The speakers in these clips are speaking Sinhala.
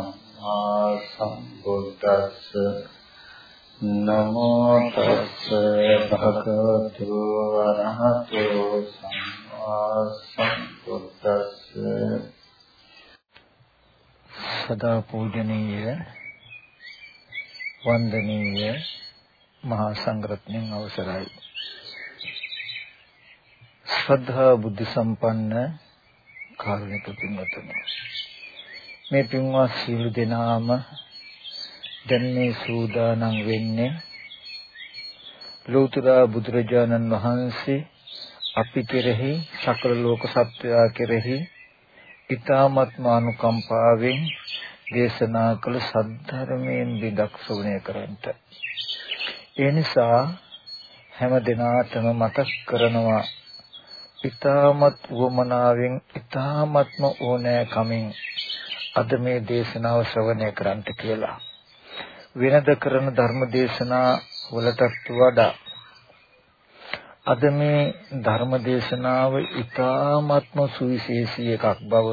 සම්මා සම්බුද්දස්ස නමෝ තස්ස භගවතු අරහතෝ සම්මා සම්බුද්දස්ස සදා පූජනීය වන්දනීය මහා සංඝරත්නයන් අවසරයි. ශ්‍රද්ධා බුද්ධ සම්පන්න කාරුණික පින්වතුනි මේ පින්වත් සියලු දෙනාම දැන් මේ සූදානම් වෙන්නේ ලෞතර බුදුරජාණන් වහන්සේ අපි කෙරෙහි සකල ලෝක සත්වයා කෙරෙහි ඊ타මත්ම අනුකම්පාවෙන් දේශනා කළ සද්ධර්මයෙන් විදක්ෂුණය කරන්ට ඒ නිසා හැම දිනාටම මතක් කරනවා ඊ타මත් වමනාවෙන් ඊ타මත්ම ඕනෑ කමින් අද මේ දේශනාව ශ්‍රවණය කරන්ට කියලා. වෙනද කරන ධර්ම දේශනා වලටත් වඩා අද මේ ධර්ම දේශනාව ඊ타මත්ම සුවිශේෂී එකක් බව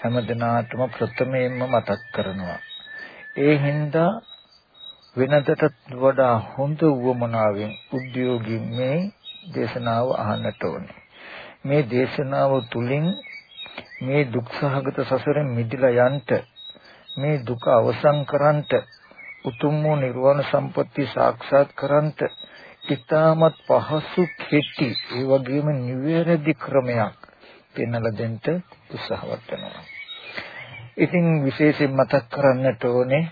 හැමදිනාටම ප්‍රථමයෙන්ම මතක් කරනවා. ඒ හින්දා වෙනදටත් වඩා හොඳ වුවමනාවෙන් උද්‍යෝගී මේ දේශනාව අහන්නට ඕනේ. මේ දේශනාව තුලින් මේ දුක්සහගත සසරෙන් මිදලා යන්න මේ දුක අවසන් කරන්නට උතුම් වූ නිර්වාණ සම්පත්තිය සාක්ෂාත් කරන්නට ඊටමත් පහසු කෙටි ඒ වගේම නිවැරදි ක්‍රමයක් පෙන්වලා දෙන්න උත්සාහවත් වෙනවා. ඉතින් විශේෂයෙන් මතක් කරන්නට ඕනේ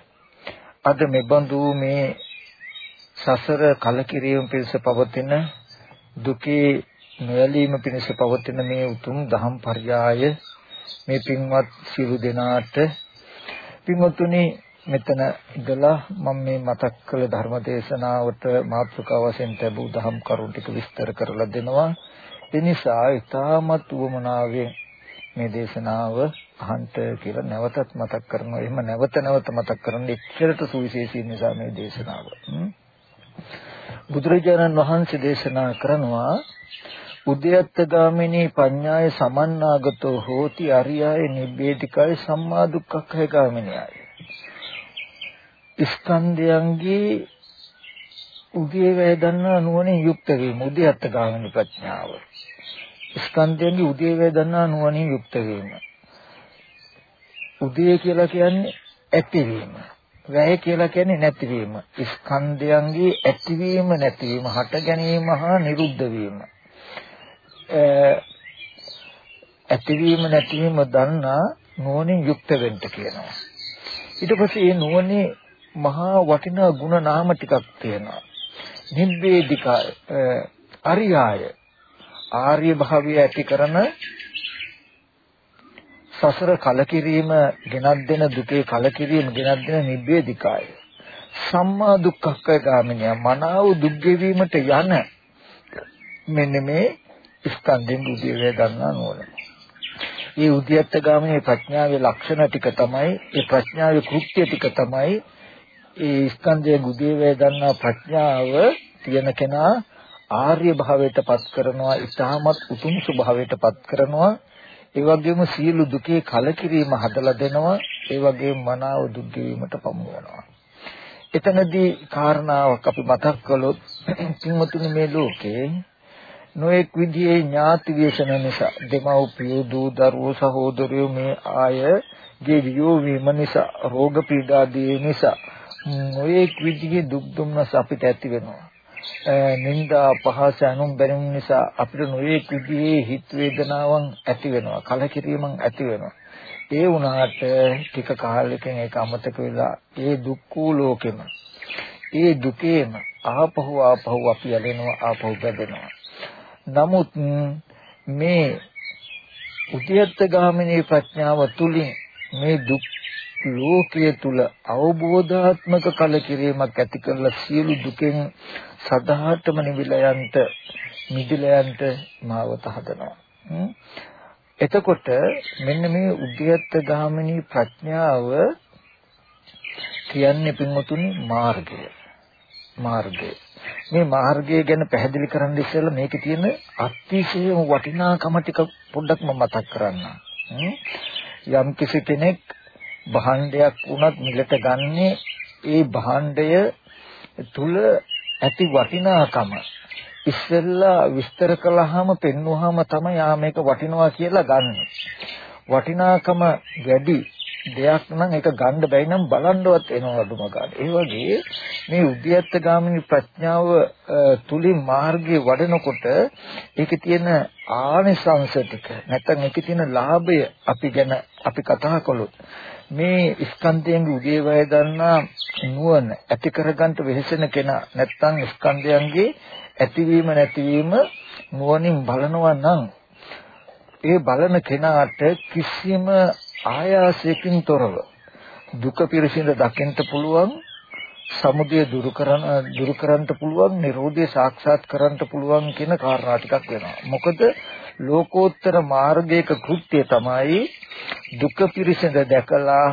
අද මෙබඳු මේ සසර කලකිරීම පිණිස පවතින දුකේ නොයලීම පිණිස පවතින මේ උතුම් දහම් පර්යාය මේ පින්වත් සියලු දෙනාට පින්වත්නි මෙතන ඉඳලා මම මේ මතක් කළ ධර්ම දේශනාවට මාතෘකාව වශයෙන් ලැබූ දහම් කරුණු ටික විස්තර කරලා දෙනවා ඒ නිසා ඊටමත් උවමනාවෙන් මේ දේශනාව අහන්ත කියලා නැවතත් මතක් කරනවා. එහෙම නැවත නැවත මතක් කරන එච්චරට සුවිශේෂී නිසා මේ දේශනාව. බුදුරජාණන් වහන්සේ දේශනා කරනවා උද්‍යත්ත ගාමිනී පඤ්ඤාය සමන්නාගතෝ හෝති අරියාය නිබ්බේධිකාය සම්මා දුක්ඛය ගාමිනියයි. ස්කන්ධයන්ගේ උදේ වේදනා නුවණින් යුක්ත වීම උද්‍යත්ත ගාමිනී ප්‍රඥාව. ස්කන්ධයන්ගේ උදේ වේදනා නුවණින් යුක්ත වීම. උදේ කියලා කියන්නේ ඇතිවීම. වැය කියලා කියන්නේ නැතිවීම. ස්කන්ධයන්ගේ ඇතිවීම නැතිවීම, හට ගැනීම හා නිරුද්ධ වීම. ඇතිවීම නැතිවීම දන්නා නුවණින් යුක්ත වෙන්න කියනවා. ඊට පස්සේ මේ නුවණේ මහා වටිනා ಗುಣ නාම ටිකක් තියෙනවා. නිබ්බේධිකා අරියාය ආර්ය භාවය ඇති කරන සසර කලකිරීම ගෙනත් දෙන දුකේ කලකිරීම ගෙනත් දෙන නිබ්බේධිකාය සම්මා දුක්ඛක්ඛය ගාමිනිය මනාව දුක් ගෙවීමට යන මෙන්න මේ ස්කන්ධෙන් උදේවේ ගන්නා නෝන. මේ උද්‍යත්ත ගාමිනී ප්‍රඥාවේ ලක්ෂණ ටික තමයි ඒ ප්‍රඥාවේ කෘත්‍ය ටික තමයි ඒ ස්කන්ධයේ උදේවේ ගන්නා ප්‍රඥාව තියෙන කෙනා ආර්ය භාවයට පත් කරනවා ඉතාමත් උතුම් ස්වභාවයට පත් කරනවා. ඒ වගේම සියලු දුකේ කලකිරීම හදලා දෙනවා. ඒ වගේම මනාව දුක් ගෙවීමට පමුණවනවා එතනදී කාරණාවක් අපි මතක් කළොත් කිම්මතුනි මේ ලෝකේ නොඑක් විදිහේ ඥාති වේශන නිසා දෙමව්පියෝ දූ දරුවෝ සහෝදරයෝ මේ ආයගේ වියෝ වීම නිසා රෝග පීඩාදී නිසා නොඑක් විදිහේ දුක් දුම්නස් අපිට ඇති වෙනවා. නිന്ദා පහස අනුන් බැරිම නිසා අපිට නොයෙක් විදිහේ හිත වේදනාවන් ඇති වෙනවා කලකිරීමක් ඇති වෙනවා. ඒ වුණාට ටික කාලෙකින් ඒක අමතක වෙලා ඒ දුක්ඛ ලෝකෙම ඒ දුකේම ආපහු ආපහු අපි යලෙනවා ආපහු බැදෙනවා. නමුත් මේ උද්‍යත්ත ගාමිනී ප්‍රඥාව තුලින් මේ දුක් ලෝකයේ තුල අවබෝධාත්මක කලකිරීමක් ඇති කරලා සියලු දුකෙන් සදාටම නිවිලා යන්ට මිදිලා යන්ට මාවත හදනවා. එතකොට මෙන්න මේ උද්‍යත්ත ගාමිනී ප්‍රඥාව කියන්නේ පින්වතුනි මාර්ගය. මාර්ගය. මේ මාර්ගය ගැන පැහැදිලි කරන්න ඉස්සෙල්ලා මේකේ තියෙන අතිශයම වටිනාකම ටික පොඩ්ඩක් මම මතක් කරන්නම්. යම් කිසි කෙනෙක් භාණ්ඩයක් වුණත් මිලට ගන්නේ ඒ භාණ්ඩය තුල ඇති වටිනාකම ඉස්සෙල්ලා විස්තර කළාම පෙන්වුවාම තමයි ආ මේක වටිනවා කියලා ගන්න. වටිනාකම වැඩි දෙයක් නම් ඒක ගන්න බැයි නම් බලන්නවත් එනවා අඩුම ගන්න. ඒ වගේ මේ උද්‍යත්ත ගාමිනී ප්‍රඥාව තුලින් මාර්ගයේ වඩනකොට ඒකේ තියෙන ආනිසංස ටික නැත්නම් ඒකේ තියෙන ලාභය අපි ගැන අපි කතා කළොත් මේ ස්කන්ධයන්ගේ උදේවය දන්නා නුවණ ඇති කරගන්න වෙහෙසෙන කෙනා නැත්නම් ස්කන්ධයන්ගේ ඇතිවීම නැතිවීම නුවණින් බලනවා නම් ඒ බලන කෙනාට කිසිම ආයාසයකින් තොරව දුක පිරසින්ද දකින්න පුළුවන් සමුදය දුරු කරන දුරු කරන්න පුළුවන් නිරෝධය සාක්ෂාත් කරන්න පුළුවන් කියන කාරණා ටිකක් වෙනවා. මොකද ලෝකෝත්තර මාර්ගයක කෘත්‍යය තමයි දුක පිරසින්ද දැකලා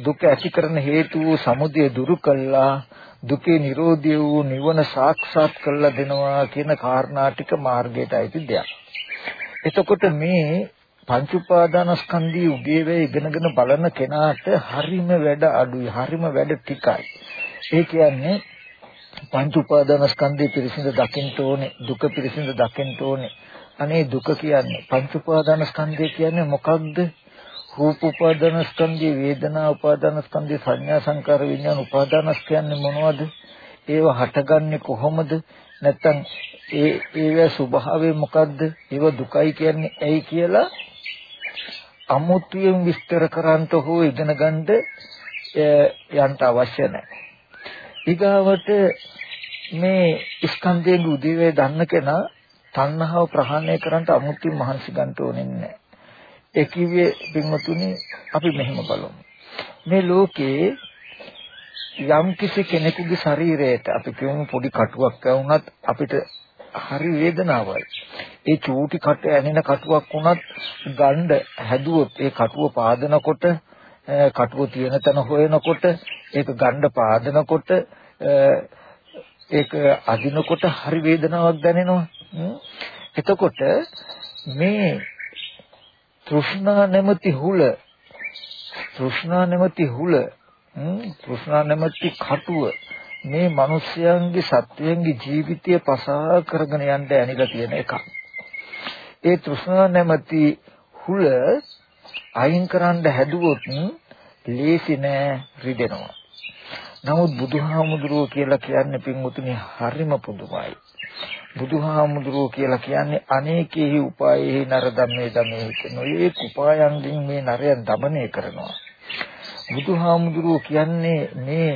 දුක ඇති කරන හේතු සමුදය දුරු කළා දුකේ නිරෝධය වූ නිවන සාක්ෂාත් කරලා දෙනවා කියන කාරණා ටික මාර්ගයට අයිති දෙයක්. එතකොට මේ පංච උපාදානස්කන්ධී උදේවේ ඉගෙනගෙන බලන කෙනාට හරිම වැඩ අඩුයි හරිම වැඩ ටිකයි. ඒ කියන්නේ පංච උපාදානස්කන්ධය පිරිසිඳ දකින්න ඕනේ දුක පිරිසිඳ දකින්න ඕනේ. අනේ දුක කියන්නේ පංච උපාදානස්කන්ධය කියන්නේ මොකක්ද? රූප උපාදානස්කන්ධය වේදනා උපාදානස්කන්ධය සංඥා සංකාර විඥාන උපාදානස්කන්ධය මොනවද? ඒව හටගන්නේ කොහොමද? නැත්තම් ඒ ඒවේ ස්වභාවය මොකද්ද ඒව දුකයි කියන්නේ ඇයි කියලා අමුතුවෙන් විස්තර කරන්ට හෝ ඉගෙන ගන්න යන්න අවශ්‍ය නැහැ. ඊගාවට මේ ස්කන්ධයේ උදේවේ දන්න කෙනා තණ්හාව ප්‍රහාණය කරන්න අමුතුවෙන් මහන්සි ගන්න ඕනේ නැහැ. ඒ කිව්වේ පින්වතුනි අපි මෙහෙම බලමු. මේ ලෝකේ යම් කිසි කෙනෙකුගේ ශරීරයට අපි කියමු පොඩි කටුවක් වුණත් අපිට හරි වේදනාවයි. ඒ චූටි කට ඇනෙන කටුවක් වුණත් ගණ්ඩ හැදුවොත් ඒ කටුව පාදනකොට කටුව තියෙන තැන හොයනකොට ඒක ගණ්ඩ පාදනකොට ඒක අදිනකොට හරි වේදනාවක් දැනෙනවා. එතකොට මේ තෘෂ්ණා නැමැති හුල තෘෂ්ණා නැමැති හුල තෘෂ්ණා නැමැති කටුව මේ මිනිස්යන්ගේ සත්වයන්ගේ ජීවිතය පසා කරගෙන යන්න ඇනිලා තියෙන එකක්. ඒ තෘෂ්ණා නැමැති හුල අයින් කරන්න හැදුවොත් ලේසි නෑ රිදෙනවා. නමුත් බුදුහාමුදුරුවෝ කියලා කියන්නේ පින්වතුනි හරිම පුදුමයි. බුදුහාමුදුරුවෝ කියලා කියන්නේ අනේකෙහි උපායෙහි නර ධම්මේ ධමේ නොයේක උපායන්ගෙන් මේ නරයන් দমনය කරනවා. බුදුහාමුදුරුවෝ කියන්නේ මේ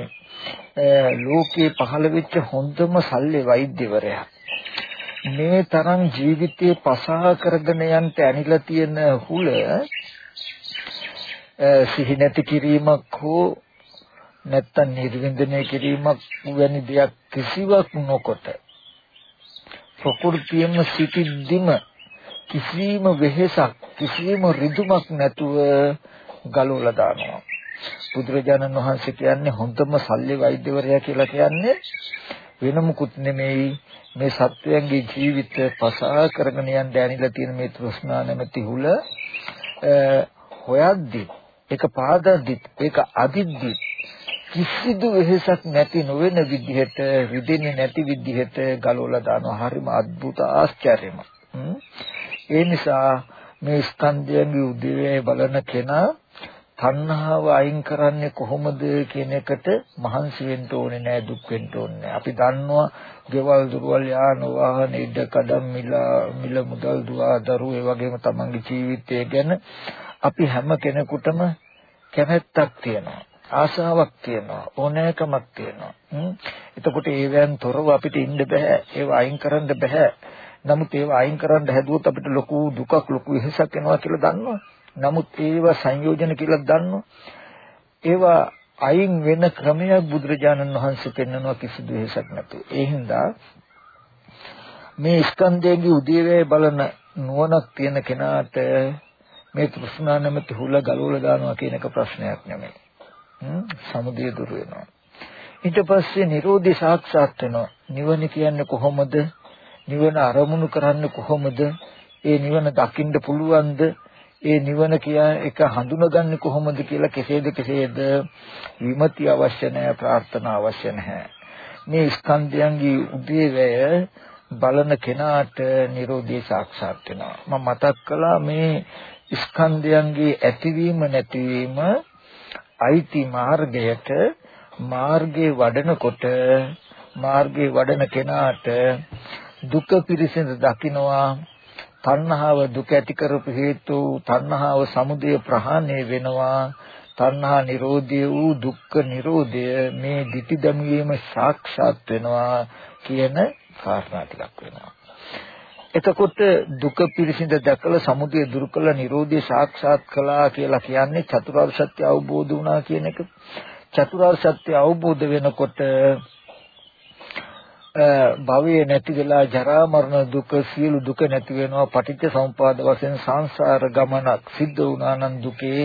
ලෝකේ පහළ වෙච්ච හොඳම සල්ලි වෛද්‍යවරයා. මේ තරම් ජීවිතේ පසහා කරගෙන යන්න ඇනිලා තියෙන හුල සිහි නැති කිරීමක් හෝ නැත්තම් නිර්වින්දනය කිරීමක් වැනි දෙයක් කිසිවක් නොකොට ප්‍රകൃතියම සිටිද්දිම කිසිම වෙහෙසක් කිසිම රිදුමක් නැතුව ගලවලා දානවා බුදුරජාණන් වහන්සේ කියන්නේ හොඳම සල්ලි වෛද්‍යවරයා කියලා කියන්නේ වෙන මුකුත් නෙමෙයි. මේ සත්වයන්ගේ ජීවිත පසා කරගෙන යන්න දැනිලා තියෙන මේ තෘෂ්ණා නැමැති හුල හොයද්දි ඒක පාදද්දි ඒක අදිද්දි කිසිදු වෙහසක් නැති නොවන විදිහට රිදෙන්නේ නැති විදිහට ගලවලා දානවා. හරිම අద్భుත ආශ්චර්යම ඒ නිසා මේ ස්කන්ධයන්ගේ උදේවැය බලන කෙනා තණ්හාව අයින් කරන්නේ කොහොමද කියන එකට මහන්සි වෙන්න ඕනේ නෑ දුක් වෙන්න ඕනේ නෑ. අපි දන්නවා ගෙවල් දුරවල් යාන වාහන ඉඩ කඩම් මිල මිල මුදල් දුවා දරුවෝ ඒ වගේම තමන්ගේ ජීවිතය ගැන අපි හැම කෙනෙකුටම කැමැත්තක් තියෙනවා. ආශාවක් තියෙනවා ඕනෑකමක් තියෙනවා. එතකොට ඒවෙන් තොරව අපිට ඉන්න බෑ. ඒව අයින් කරන්න බෑ. නමුත් ඒව අයින් කරන්න හැදුවොත් අපිට ලොකු දුකක් ලොකු වෙහසක් එනවා කියලා දන්නවා. නමුත් ඒවා සංයෝජන කියලා දන්නවා. ඒවා අයින් වෙන ක්‍රමයක් බුදුරජාණන් වහන්සේ පෙන්වනවා කිසිදු වෙහසක් නැතුව. ඒ හින්දා මේ ස්කන්ධයේ උදේවේ බලන නුවණක් තියෙන කෙනාට මේ තෘෂ්ණා නැමැති හුල ගලවලා දානවා කියන එක ප්‍රශ්නයක් නෙමෙයි. සමුදය දුර වෙනවා. ඊට පස්සේ Nirodhi සාක්ෂාත් වෙනවා. නිවන කියන්නේ කොහොමද? නිවන අරමුණු කරන්නේ කොහොමද? ඒ නිවන දකින්න පුළුවන්ද? ඒ නිවන කියා එක හඳුනගන්නේ කොහොමද කියලා කෙසේද කෙසේද විමති අවශ්‍ය නැහැ ප්‍රාර්ථනා අවශ්‍ය නැහැ. මේ ස්කන්ධයන්ගේ උදේවැය බලන කෙනාට Nirodhi සාක්ෂාත් වෙනවා. මම මතක් කළා මේ ස්කන්ධයන්ගේ ඇතිවීම නැතිවීම අයිති මාර්ගයට මාර්ගේ වඩනකොට මාර්ගේ වඩන කෙනාට දුක පිරිසිඳ දකින්නවා තණ්හාව දුක ඇති කරපු හේතු තණ්හාව සමුදය ප්‍රහාණය වෙනවා. තණ්හා නිරෝධය වූ දුක්ඛ නිරෝධය මේ ditthi දමීම සාක්ෂාත් වෙනවා කියන කාරණා ටිකක් වෙනවා. එතකොට දුක පිරිසිඳ දැකලා සමුදය දුරු කළ නිරෝධය සාක්ෂාත් කළා කියලා කියන්නේ චතුරාර්ය සත්‍ය අවබෝධ වුණා කියන එක. චතුරාර්ය සත්‍ය අවබෝධ වෙනකොට භවයේ නැති වෙලා ජරා මරණ දුක සියලු දුක නැති වෙනවා. පටිච්ච සමුපාද වශයෙන් සංසාර ගමනක් සිද්ධ වුණා නම් දුකේ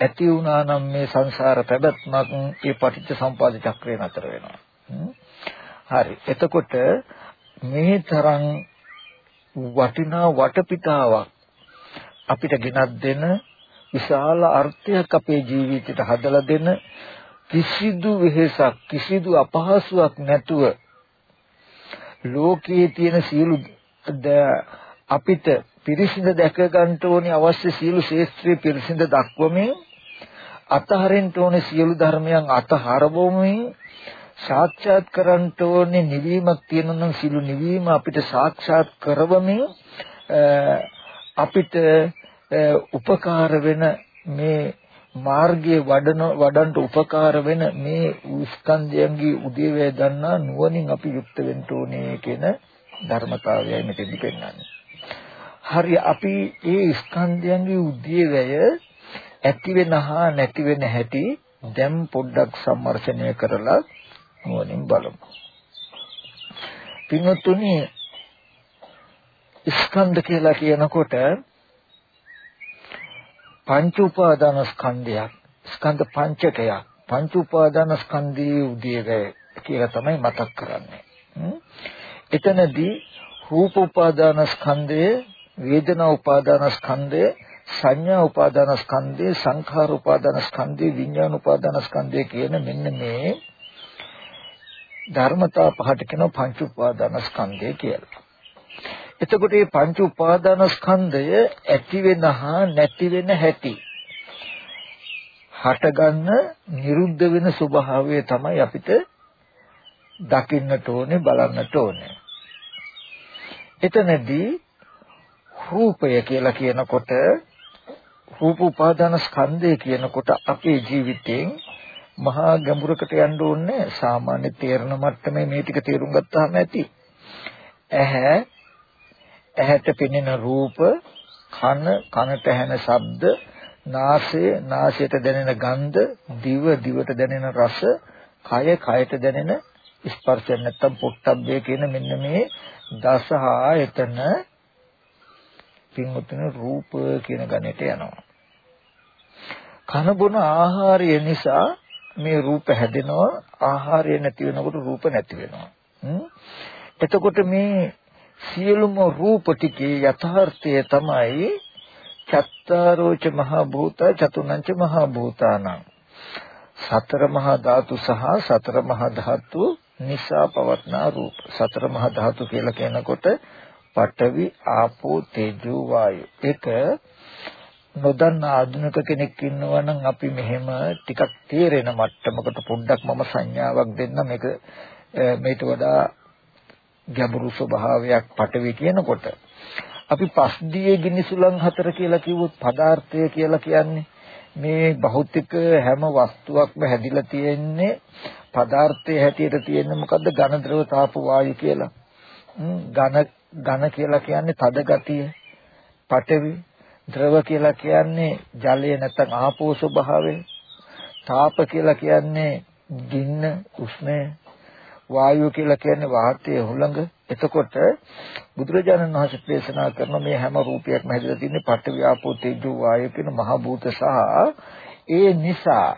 ඇති වුණා නම් මේ සංසාර පැවැත්මක් ඒ පටිච්ච සමුපාද චක්‍රය නතර වෙනවා. හරි. එතකොට මේ තරම් වටිනා වටපිටාවක් අපිට ගෙනත් දෙන විශාල අර්ථයක් අපේ ජීවිතයට හදලා දෙන කිසිදු වෙහෙසක් කිසිදු අපහසුයක් නැතුව ලෝකයේ තියෙන සියලු අපිට පිරිසිඳ දැක ගන්න ඕනේ අවශ්‍ය සියලු ශේත්‍රයේ පිරිසිඳ දක්වමින් අතහරින්න ඕනේ සියලු ධර්මයන් අතහරවමින් සාක්ෂාත් කරන්න ඕනේ නිවීමක් තියෙනවා නම් සියලු නිවීම අපිට සාක්ෂාත් කරවමින් අපිට උපකාර වෙන මේ මාර්ගයේ වඩන වඩන්ට උපකාර වෙන මේ ස්කන්ධයන්ගේ උදේවැය දන්නා නුවණින් අපි යුක්ත වෙන්න ඕනේ කියන ධර්මතාවයයි මෙතෙදි පෙන්වන්නේ. හරි අපි මේ ස්කන්ධයන්ගේ උදේවැය ඇති වෙන හා නැති වෙන හැටි දැන් පොඩ්ඩක් සම්මර්ෂණය කරලා නුවණින් බලමු. පින්වත්නි ස්කන්ධ කියලා කියනකොට පංච උපාදාන ස්කන්ධයක් ස්කන්ධ පංචකයක් පංච උපාදාන ස්කන්ධයේ උදේවැය කියලා තමයි මතක් කරන්නේ. එතනදී රූප උපාදාන ස්කන්ධය, වේදනා උපාදාන ස්කන්ධය, සංඥා උපාදාන ස්කන්ධය, සංඛාර උපාදාන ස්කන්ධය, විඥාන උපාදාන ස්කන්ධය කියන මෙන්න මේ ධර්මතා පහට කියන පංච උපාදාන ස්කන්ධය කියලා. එතකොට මේ පංච උපාදාන ස්කන්ධය ඇති වෙන හා නැති වෙන හැටි හටගන්න නිරුද්ධ වෙන ස්වභාවය තමයි අපිට දකින්නට ඕනේ බලන්නට ඕනේ. එතනදී රූපය කියලා කියනකොට රූප උපාදාන ස්කන්ධය කියනකොට අපේ ජීවිතයෙන් මහා ගැඹුරකට යන්න ඕනේ සාමාන්‍ය තේරණ මට්ටමේ මේ ටික තේරුම් ගත්තාම ඇති. ඇහැ ඇහැට පෙනෙන රූප, කන, කනට ඇහෙන ශබ්ද, නාසය, නාසයට දැනෙන ගන්ධ, දිව, දිවට දැනෙන රස, කය, කයට දැනෙන ස්පර්ශය නැත්තම් පොට්ටබ්බය කියන මෙන්න මේ දස ආයතන පින්වතුන රූප කියන ගණයට යනවා. කන බොන ආහාරය නිසා මේ රූප හැදෙනවා ආහාරය නැති වෙනකොට රූප නැති වෙනවා. එතකොට මේ සියලුම රූප ටිකේ යථාර්ථය තමයි චත්තාරෝච මහා භූත චතුනංච මහා භූතානං. සතර මහා ධාතු සහ සතර මහා ධාතු නිසා පවත්නා රූප. සතර මහා ධාතු කියලා කියනකොට පඨවි ආපෝ තේජෝ වායු. ඒක නොදන්න ආධුනික කෙනෙක් ඉන්නවා නම් අපි මෙහෙම ටිකක් තේරෙන මට්ටමකට පොඩ්ඩක් මම සංඥාවක් දෙන්න මේක මේට වඩා ගැඹුරු ස්වභාවයක් පටවි කියනකොට අපි පස්දියේ ගිනිසුලන් හතර කියලා කිව්වොත් පදාර්ථය කියලා කියන්නේ මේ භෞතික හැම වස්තුවක්ම හැදිලා තියෙන්නේ පදාර්ථයේ හැටියට තියෙන්නේ මොකද්ද ඝන ද්‍රව තාප වායු කියලා. ඝන ඝන කියලා කියන්නේ තද ගතිය. පඨවි ද්‍රව කියලා කියන්නේ ජලය නැත්නම් ආපෝ ස්වභාවය. තාප කියලා කියන්නේ ගින්න උෂ්ණය වායුව කියලා කියන්නේ වාතයේ හුළඟ. එතකොට බුදුරජාණන් වහන්සේ දේශනා කරන මේ හැම රූපයක්ම හැදලා තින්නේ පඨවි ආපෝ තේජෝ වායු කියන මහ භූත සහ ඒ නිසා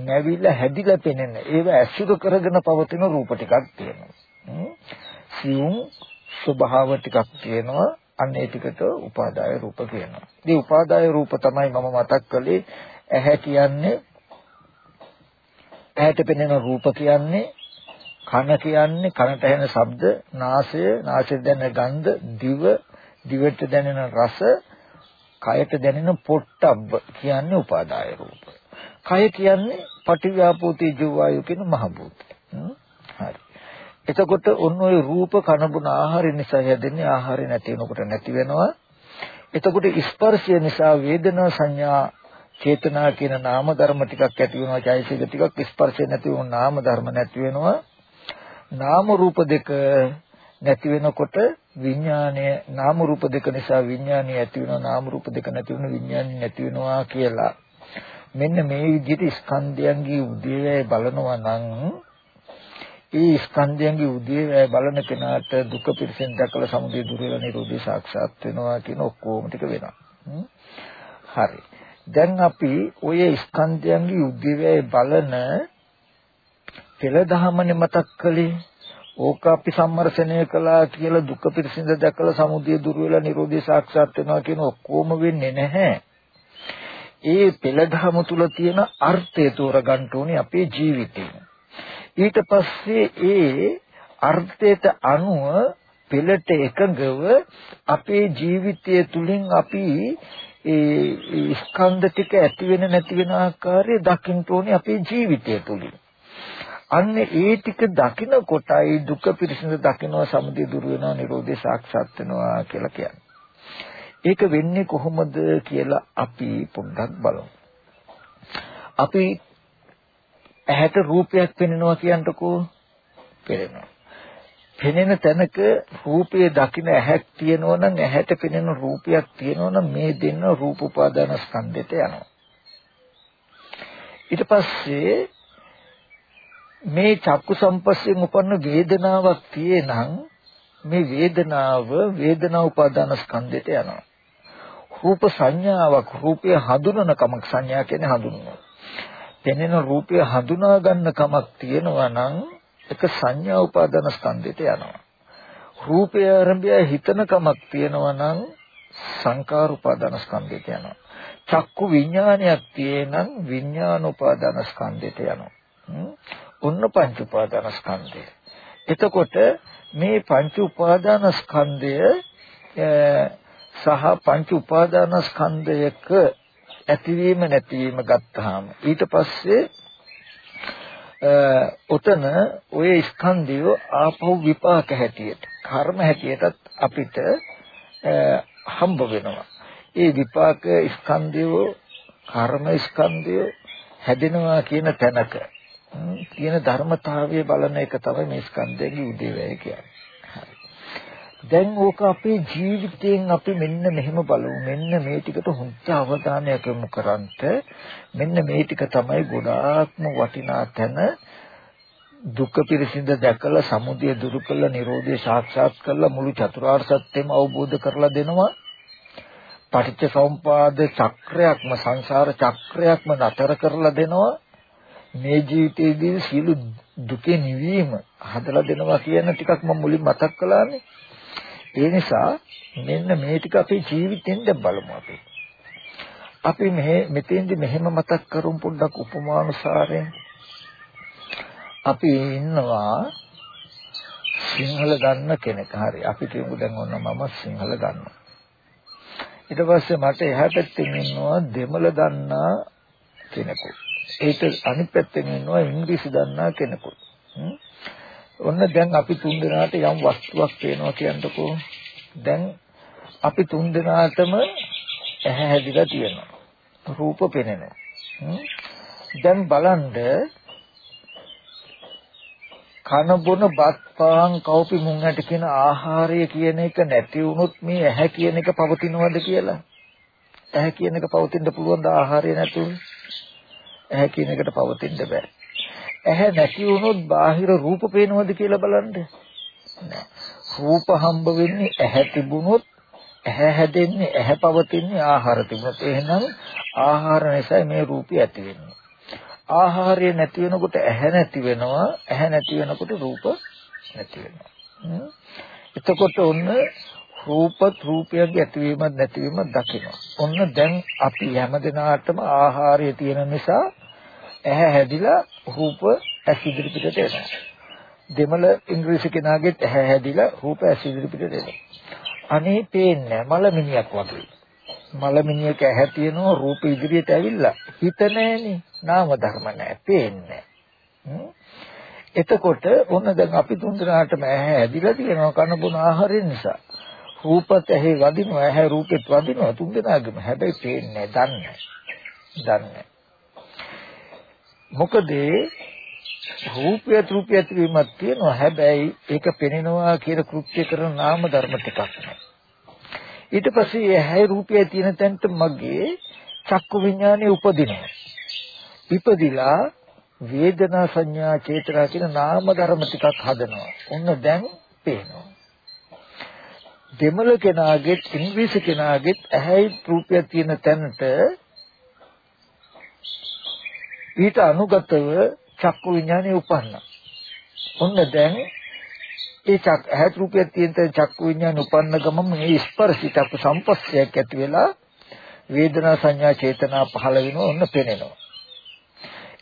නැවිලා හැදිලා පෙනෙන ඒව ඇසුරු කරගෙන පවතින රූප ටිකක් තියෙනවා. සියුම් ස්වභාව ටිකක් තියෙනවා. අන්න ඒ ටිකට උපාදාය රූප කියනවා. මේ උපාදාය රූප තමයි මම මතක් කළේ ඇහැ කියන්නේ ඇහැට පෙනෙන රූප කියන්නේ කන කියන්නේ කනට ඇහෙන ශබ්ද, නාසය, නාසයෙන් දැනෙන ගන්ධ, දිව, දිවට දැනෙන රස, කයට දැනෙන පොට්ටබ්බ කියන්නේ උපාදාය රූප. කය කියන්නේ පටිව්‍යාපෝතී ජීවායු කියන මහ භූත. හරි. එතකොට ඔන්න ඔය රූප කනබුන ආහාරය නිසා හැදෙන්නේ ආහාරය නැති වෙනකොට නැති වෙනවා. එතකොට ස්පර්ශය නිසා වේදනා සංඥා චේතනා කියන නාම ධර්ම ටිකක් ඇති වෙනවා චෛතසික ටිකක් ස්පර්ශය නැති වුණ නාම ධර්ම නැති වෙනවා නාම රූප දෙක නැති වෙනකොට විඥානය නාම රූප දෙක නිසා විඥානය ඇති වෙනවා නාම රූප දෙක නැති වෙන විඥානය නැති වෙනවා කියලා මෙන්න මේ විදිහට ස්කන්ධයන්ගේ උදේවැය බලනවා නම් ඒ ස්කන්ධයන්ගේ උදේවැය බලන කෙනාට දුක පිරසෙන් දැකලා සමුදය දුර වෙලා නිරෝධය සාක්ෂාත් වෙනවා කියන ඔක්කොම ටික වෙනවා. හරි. දැන් අපි ඔය ස්කන්ධයන්ගේ උදේවැය බලන පෙළ දහමනේ මතක් කළේ ඕක අපි සම්මර්ෂණය කළා කියලා දුක පිරසින්ද දැකලා සමුදය දුර වෙලා නිරෝධය සාක්ෂාත් වෙනවා කියන ඔක්කොම වෙන්නේ නැහැ. ඒ පෙළදහම තුල තියෙන අර්ථය තෝරගන්න ඕනේ අපේ ජීවිතේ. ඊට පස්සේ ඒ අර්ථයට අනුව පෙළට එකඟව අපේ ජීවිතය තුලින් අපි ඒ ස්කන්ධ ටික ඇති වෙන නැති වෙන ආකාරය දකින්න ඕනේ අපේ ජීවිතය තුලින්. අන්න ඒ ටික දකින කොටයි දුක පිරිසිදු දකිනවා සමුදය දුර වෙනවා නිරෝධය සාක්ෂාත් වෙනවා කියලා කියන්නේ. ඒක වෙන්නේ කොහොමද කියලා අපි පොඩ්ඩක් බලමු. අපි ඇහැට රූපයක් පෙනෙනවා කියන්නකෝ පෙනෙනවා. පෙනෙන තැනක රූපයේ දකින්න ඇහැක් තියෙනවා නම් ඇහැට පෙනෙන රූපයක් තියෙනවා නම් මේ දෙන්න රූප උපාදාන ස්කන්ධයට යනවා. ඊට පස්සේ මේ චක්කු සම්පස්යෙන් උපන්න වේදනාවක් තියෙනම් මේ වේදනාව වේදනා උපාදාන ස්කන්ධයට යනවා. රූප සංඥාවක් රූපය හඳුනන කමක් සංඥා කියන්නේ හඳුනනවා. පෙනෙන රූපය හඳුනා ගන්න කමක් තියෙනවා නම් ඒක සංඥා උපාදාන ස්කන්ධයට යනවා. රූපය ආරම්භය හිතන කමක් තියෙනවා නම් සංකාර උපාදාන ස්කන්ධයට යනවා. චක්කු විඥානයක් තියෙනම් විඥාන උපාදාන ස්කන්ධයට යනවා. ඔන්න පංච උපාදාන ස්කන්ධය. එතකොට මේ පංච උපාදාන ස්කන්ධය සහ පංච උපාදානස්කන්ධයක ඇතිවීම නැතිවීම ගත්තාම ඊට පස්සේ ඔතන ඔය ස්කන්ධය ආපහු විපාක හැටියට කර්ම හැටියටත් අපිට හම්බ වෙනවා. ඒ විපාක ස්කන්ධය කර්ම ස්කන්ධය හැදෙනවා කියන තැනක කියන ධර්මතාවය බලන එක තමයි මේ ස්කන්ධයේ උදේවැය කියන්නේ. දැන් ඕක අපේ ජීවිතයෙන් අපි මෙන්න මෙහෙම බලමු. මෙන්න මේ ටිකට හොඳ අවධානයක් යොමු කරන්ට මෙන්න මේ ටික තමයි ගොඩාක්ම වටිනා තැන දුක පිරසින්ද දැකලා සමුදය දුරු කළ නිරෝධය සාක්ෂාත් කරලා මුළු චතුරාර්ය සත්‍යම අවබෝධ කරලා දෙනවා. පටිච්ච සමුපාද චක්‍රයක්ම සංසාර චක්‍රයක්ම නතර කරලා දෙනවා. මේ ජීවිතයේදී සියලු දුකේ නිවීම හදලා දෙනවා කියන ටිකක් මම මුලින් මතක් කළානේ ඒ නිසා මෙන්න මේ ටික අපේ ජීවිතෙන් බලමු අපි. අපි මෙහෙ මෙතෙන්දි මෙහෙම මතක් කරුම් පොඩ්ඩක් උපමානුසාරයෙන් අපි ඉන්නවා සිංහල ගන්න කෙනෙක්. හරි. අපි කියමු දැන් ඔන්න මම සිංහල ගන්නවා. ඊට පස්සේ මට එහා පැත්තෙන් ඉන්නවා දෙමළ දන්නා කෙනෙකු. ඒක අනිත් පැත්තෙන් ඉන්නවා ඉංග්‍රීසි දන්නා කෙනෙකු. ඔන්න දැන් අපි තුන් දෙනාට යම් වස්තුවක් පේනවා කියන්නකෝ. දැන් අපි තුන් දෙනාටම ඇහැ හැදිලා තියෙනවා. රූප පෙනෙනවා. දැන් බලන්න කන බොන බත් පාන් කව්පි මුං ඇට කියන ආහාරය කියන එක නැති වුණොත් මේ ඇහැ කියන එක පවතිනවද කියලා? ඇහැ කියන එක පවතින්න පුළුවන් ද ආහාරය නැතුව? ඇහැ කියන එකට පවතින්න බෑ. ඇහැ නැති වුණොත් බාහිර රූප පේනවද කියලා බලන්න. රූප හම්බ වෙන්නේ ඇහැ තිබුණොත් ඇහැ හැදෙන්නේ ඇහැ පවතින්නේ ආහාර තිබුණොත් එහෙනම් ආහාර නිසා මේ රූපي ඇති වෙන්නේ. ආහාරය නැති වෙනකොට ඇහැ නැති වෙනවා ඇහැ නැති වෙනකොට රූප නැති වෙනවා එතකොට ඔන්න රූපත් රූපයගේ ඇතිවීමත් නැතිවීමත් දකිනවා. ඔන්න දැන් අපි හැමදෙනාටම ආහාරය තියෙන නිසා ඇහැ හැදිලා රූප ඇස් ඉදිරි පිටට එනවා දෙමළ ඉංග්‍රීසි කෙනාගෙත් ඇහැ හැදිලා රූප ඇස් ඉදිරි පිටට එනවා අනේ පේන්නේ මල මිනියක් වගේ. මලමිනියක ඇහැ තියෙනවා රූප ඉදිරියට ඇවිල්ලා. හිත නැහෙනේ. නාම ධර්ම නැහැ. පේන්නේ එතකොට ඔන්න දැන් අපි තුන්දෙනාටම ඇහැ ඇදිලා තියෙනවා කන බොන ආහාරය නිසා. රූපත් ඇහි වදිනවා ඇහැ රූපෙත් වදිනවා තුන්දෙනාගේම හැබැයි පේන්නේ දන්නේ දන්නේ මොකද රූපය රූපය ත්‍රිමත් තියෙනවා හැබැයි ඒක පෙනෙනවා කියන කෘත්‍ය කරන නාම ධර්ම ටිකක් නෑ ඊට පස්සේ ඇහැ රූපය තියෙන තැනට මගේ චක්කු විඥානය උපදිනවා. ඉපදිලා වේදනා සංඥා චේතනා කියන නාම ධර්ම ටිකක් හදනවා. ඔන්න දැන් පේනවා. දෙමළ කෙනාගෙත් ඉංග්‍රීසි කෙනාගෙත් ඇහැයි රූපය තියෙන තැනට ඊට අනුගතව චක්කු විඥානය උපන්නා. ඔන්න දැන් ඒ චක් ඇහත් රූපයක් තියෙන චක්කු විඤ්ඤාණ උපන්න ගමම මේ ස්පර්ශ චක්කු සම්පස්සයක් ඇති වෙලා වේදනා සංඥා චේතනා පහළ වෙනවා ඔන්න පෙනෙනවා.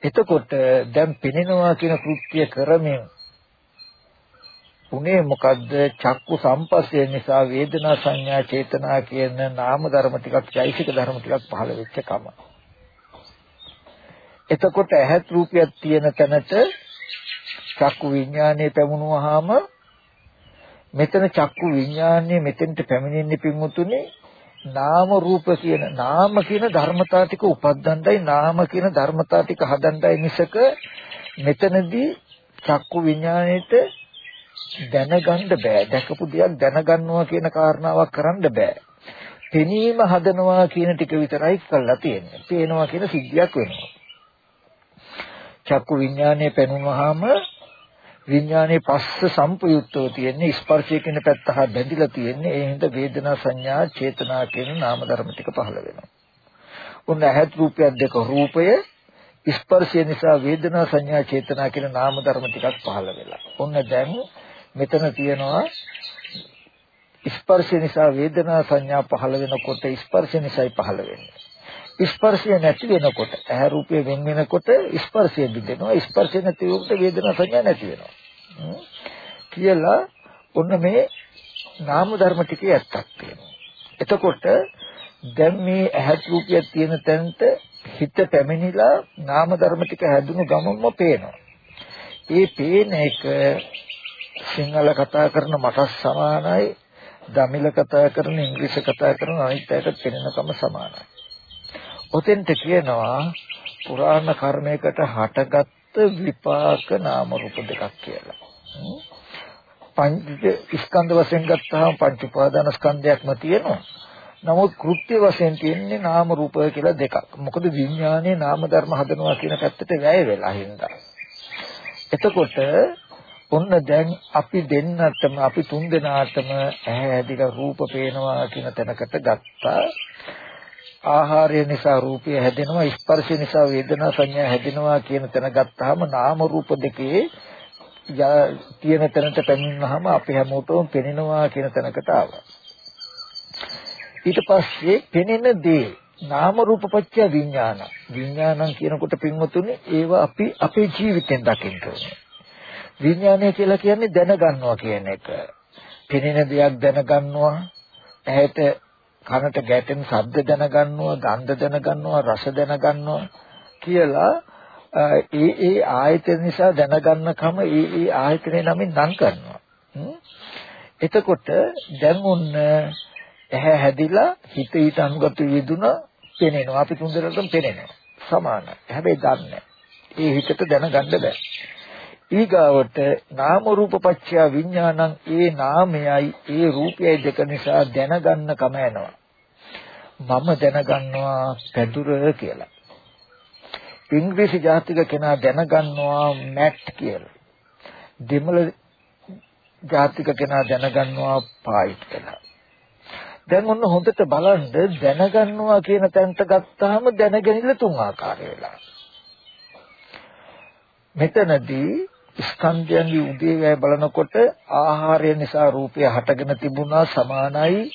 එතකොට දැන් පෙනෙනවා කියන කෘත්‍ය කරමින් උනේ මොකද්ද චක්කු සම්පස්සේ නිසා වේදනා සංඥා චේතනා කියන නාම ධර්ම ටිකක් චෛසික ධර්ම ටිකක් පහළ වෙච්ච කම. එතකොට ඇහත් රූපයක් තියෙන තැනට චක්කු විඥානයේ පැමුණුවාම මෙතන චක්කු විඥානය මෙතෙන්ට පැමිණෙන්නේ පින්වුතුනේ නාම රූප කියන නාම කියන ධර්මතා ටික උපද්දන්ඩයි නාම කියන ධර්මතා ටික හදන්ඩයි මිසක මෙතනදී චක්කු විඥාණයට දැනගන්න බෑ. දැකපු දෙයක් දැනගන්නවා කියන කාරණාවක් කරන්න බෑ. පෙනීම හදනවා කියන ටික විතරයි කරලා තියෙන්නේ. පේනවා කියන සිද්ධියක් වෙනවා. චක්කු විඥානයේ පෙනුනහම විඥානයේ පස්ස සම්පයුක්තව තියෙන්නේ ස්පර්ශය කියන පැත්ත හා බැඳිලා තියෙන්නේ. ඒ හින්දා වේදනා සංඥා චේතනා කියන නාම ධර්ම ටික පහළ වෙනවා. උන්න ඇහත් රූපයක් දෙක රූපය ස්පර්ශය නිසා වේදනා සංඥා චේතනා කියන නාම ධර්ම ටිකක් පහළ වෙලා. ඔන්න දැන් මෙතන තියෙනවා ස්පර්ශය නිසා වේදනා සංඥා පහළ වෙනකොට ස්පර්ශය නිසායි පහළ වෙන්නේ. ස්පර්ශය නැති වෙනකොට ඇහැ රූපය වෙන වෙනකොට ස්පර්ශය බිඳෙනවා. ස්පර්ශය නැති වෙනකොට වේදනා සංඥා නැති වෙනවා. කියලා ඔන්න මේ නාම ධර්ම ටිකේ ඇත්තක් තියෙනවා. එතකොට දැන් මේ ඇහැ රූපය තියෙන තැනට හිත පැමිණිලා නාම ධර්ම ටික හැදුණු ගමන්ම පේනවා. ඒ පේන එක සිංහල කතා කරන මට සමානයි දමිළ කතා කරන ඉංග්‍රීසි කතා කරන අනිත් අයට පෙනෙනකම සමානයි ඔතෙන්ට කියනවා පුරාණ කර්මයකට හටගත්ත විපාක නාම රූප දෙකක් කියලා. පංච ස්කන්ධ වශයෙන් ගත්තාම පංච උපාදාන ස්කන්ධයක්ම තියෙනවා. නමුත් කෘත්‍ය වශයෙන් තියෙන්නේ නාම රූප කියලා දෙකක්. මොකද විඥානයේ නාම ධර්ම හදනවා කියන පැත්තට වැය වෙලා හින්දා. එතකොට ඔන්න දැන් අපි දෙන්නටම අපි තුන් දෙනාටම ඇහැ ඇදිලා රූප පේනවා කියන තැනකට ගත්තා. ආහාරය නිසා රූපය හැදෙනවා ස්පර්ශය නිසා වේදනා සංඥා හැදෙනවා කියන තැන ගත්තාම නාම රූප දෙකේ තියෙන තැනට පැමිණුනහම අපි හැමෝටම පෙනෙනවා කියන තැනකට ආවා. ඊට පස්සේ පෙනෙන දේ නාම රූප පත්‍ය විඥාන. විඥානං කියනකොට පින්වතුනි ඒවා අපි අපේ ජීවිතෙන් දකින්න ඕනේ. විඥානය කියලා කියන්නේ දැනගන්නවා කියන එක පෙනෙන දෙයක් දැනගන්නවා ඇහැට කනට ගැටෙන ශබ්ද දැනගන්නවා, ගන්ධ දැනගන්නවා, රස දැනගන්නවා කියලා ඒ ඒ ආයතන නිසා දැනගන්නකම ඒ ඒ ආයතනේ නමින් නම් කරනවා. එතකොට දැන් ඔන්න ඇහැ හැදිලා හිත ඊට අනුගත යෙදුන පෙනෙනවා. අපි තුන්දෙනාටම පෙනෙනවා. සමානයි. හැබැයි දන්නේ ඒ හිතට දැනගන්න බෑ. ඊගාවට නාම රූප පත්‍ය විඥානං ඒ නාමයයි ඒ රූපයයි දෙක නිසා දැනගන්න කම යනවා. මම දැනගන්නවා පැදුර කියලා. ඉංග්‍රීසි ජාතික කෙනා දැනගන්නවා මැට් කියලා. දෙමළ ජාතික කෙනා දැනගන්නවා පායිට් කියලා. දැන් ඔන්න හොඳට බලන්න දැනගන්නවා කියන තැනට ගත්තාම දැනගැනිල්ල තුන් ආකාරය වෙලා. මෙතනදී ස්කන්ධයන්ගේ උදේවැය බලනකොට ආහාරය නිසා රූපය හටගෙන තිබුණා සමානයි.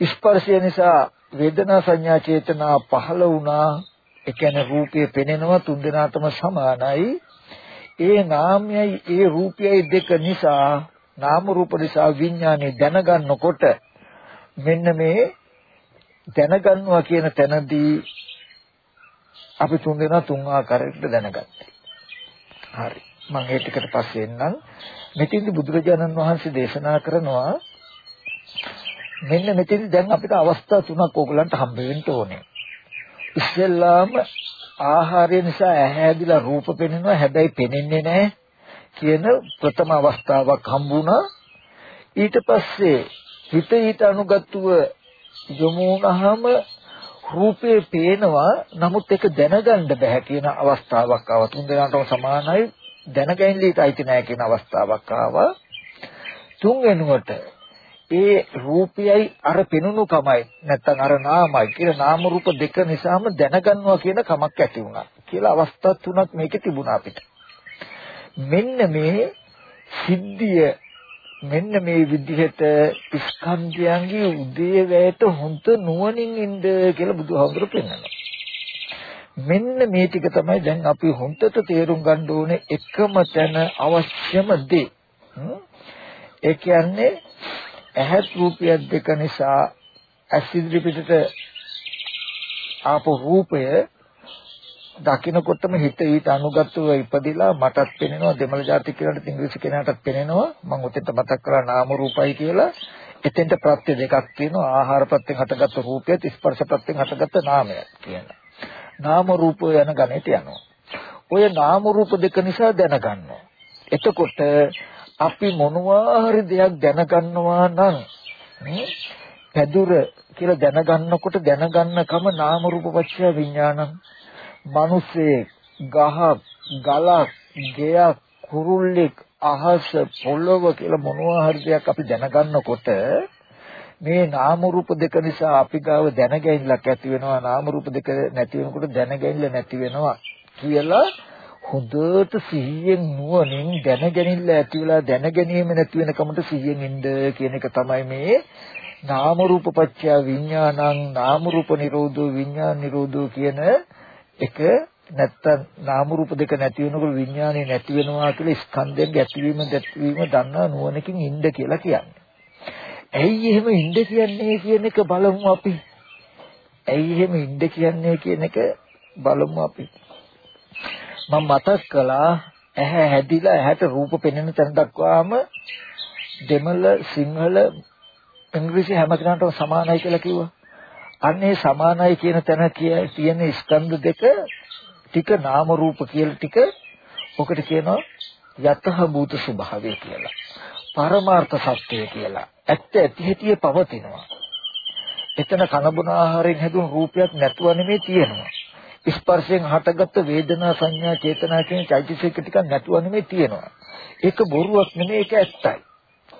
ස්පර්ශය නිසා වේදනා සංඥා චේතනා පහළ වුණා. ඒ කියන්නේ රූපය පෙනෙනවා තුන් දෙනාටම සමානයි. ඒ නාමයයි ඒ රූපයයි දෙක නිසා නාම රූප නිසා විඥානේ දැනගන්නකොට මෙන්න මේ දැනගන්නවා කියන තැනදී අපි තුන් දෙනා තුන් ආකාරයකට දැනගත්තා. හරි. මම ඒ ටිකට පස්සේ එන්නම්. මෙතෙන්දි බුදුරජාණන් වහන්සේ දේශනා කරනවා මෙන්න මෙතෙන්දි දැන් අපිට අවස්ථා තුනක් ඕගලන්ට හම්බ වෙන්න ඕනේ. ඉස්සෙල්ලාම ආහාරය නිසා ඇහැ ඇදිලා රූප පෙනෙනවා හැබැයි පෙනෙන්නේ නැහැ කියන ප්‍රථම අවස්ථාවක් හම්බුණා. ඊට පස්සේ හිත ඊට අනුගතව යොමු වුණාම රූපේ පේනවා නමුත් ඒක දැනගන්න බෑ කියන අවස්ථාවක් ආවා. තුන් දෙනාටම සමානයි දැනගැනින්න අයිති නෑ කියන අවස්ථාවක් ආවා. තුන් වෙනුවට ඒ රූපයයි අර පෙනුණු කමයි නැත්තම් අර නාමයි කියලා නාම රූප දෙක නිසාම දැනගන්නවා කියන කමක් ඇති වුණා කියලා අවස්ථා තුනක් මේකේ තිබුණා අපිට. මෙන්න මේ සිද්ධිය මෙන්න මේ විදිහට ස්කන්ධයන්ගේ උදේවැයට හොඳ නුවණින් ඉන්න කියලා බුදුහාමුදුරු පෙන්නනවා. මෙන්න මේ ටික තමයි දැන් අපි හොඳට තේරුම් ගන්න ඕනේ එකම තැන අවශ්‍යම දේ. ඒ කියන්නේ ඇහත් රූපයක් දෙක නිසා ඇස් ඉදිරි පිටට ආපු රූපය දකින්නකොටම හිත ඊට අනුගතව ඉපදිලා මටත් පෙනෙනවා දෙමළ ජාතික කෙනාට ඉංග්‍රීසි කෙනාටත් පෙනෙනවා. මම උතෙන්ට මතක් කරා නාම රූපයි කියලා. එතෙන්ට ප්‍රත්‍ය දෙකක් තියෙනවා. ආහාර ප්‍රත්‍යෙන් හටගත්තු රූපයත් ස්පර්ශ ප්‍රත්‍යෙන් හටගත්තු නාමයක් කියන නාම රූප යන ගණයට යනවා. ඔය නාම රූප දෙක නිසා දැනගන්නවා. එතකොට අපි මොනවා හරි දෙයක් දැනගන්නවා නම් පැදුර කියලා දැනගන්නකොට දැනගන්නකම නාම රූප පත්‍ය විඥානං. මිනිස්සේ ගහ ගලක් ගෙයක් කුරුල්ලෙක් අහස පොළොව කියලා මොනවා හරි දෙයක් අපි දැනගන්නකොට මේ නාම රූප දෙක නිසා අපි ගාව දැනගැනිල්ලක් ඇති වෙනවා නාම රූප දෙක නැති වෙනකොට දැනගැනිල්ල නැති වෙනවා කියලා හොඳට සිහියෙන් නුවණින් දැනගැනිල්ල ඇති වෙලා දැනගැනීම නැති වෙන කමට සිහියෙන් ඉන්න කියන එක තමයි මේ නාම රූප පත්‍ය විඥානං නාම රූප නිරෝධෝ විඥාන නිරෝධෝ කියන එක නැත්තම් නාම රූප දෙක නැති වෙනකොට විඥානය නැති වෙනවා කියලා ස්කන්ධයන්ගේ ඇතිවීම දැක්වීම දන්නා නුවණකින් ඉන්න කියලා කියන්නේ. ඇයි එහෙම ඉන්න කියන්නේ කියන එක බලමු අපි. ඇයි එහෙම ඉන්න කියන්නේ කියන එක බලමු අපි. මම මතක් කළා ඇහැ හැදිලා ඇහැට රූප පෙනෙන තැන දක්වාම දෙමළ සිංහල ඉංග්‍රීසි හැම කෙනාටම සමානයි කියලා කිව්වා. අන්නේ සමානයි කියන තැන තියෙන ස්කන්ධ දෙක ටික නාම රූප කියලා ටික ඔකට කියනවා යතහ භූත ස්වභාවය කියලා. පරමාර්ථ සත්‍යය කියලා. ඇත්ත ඇති හැටියේ පවතිනවා. එතන කනබුන ආහාරයෙන් හැදුණු රූපයක් නැතුව නෙමෙයි තියෙනවා. ස්පර්ශයෙන් හටගත්ත වේදනා සංඥා චේතනා කියන චෛතසික ටිකක් නැතුව නෙමෙයි තියෙනවා. ඒක බොරුවක් නෙමෙයි ඒක ඇත්තයි.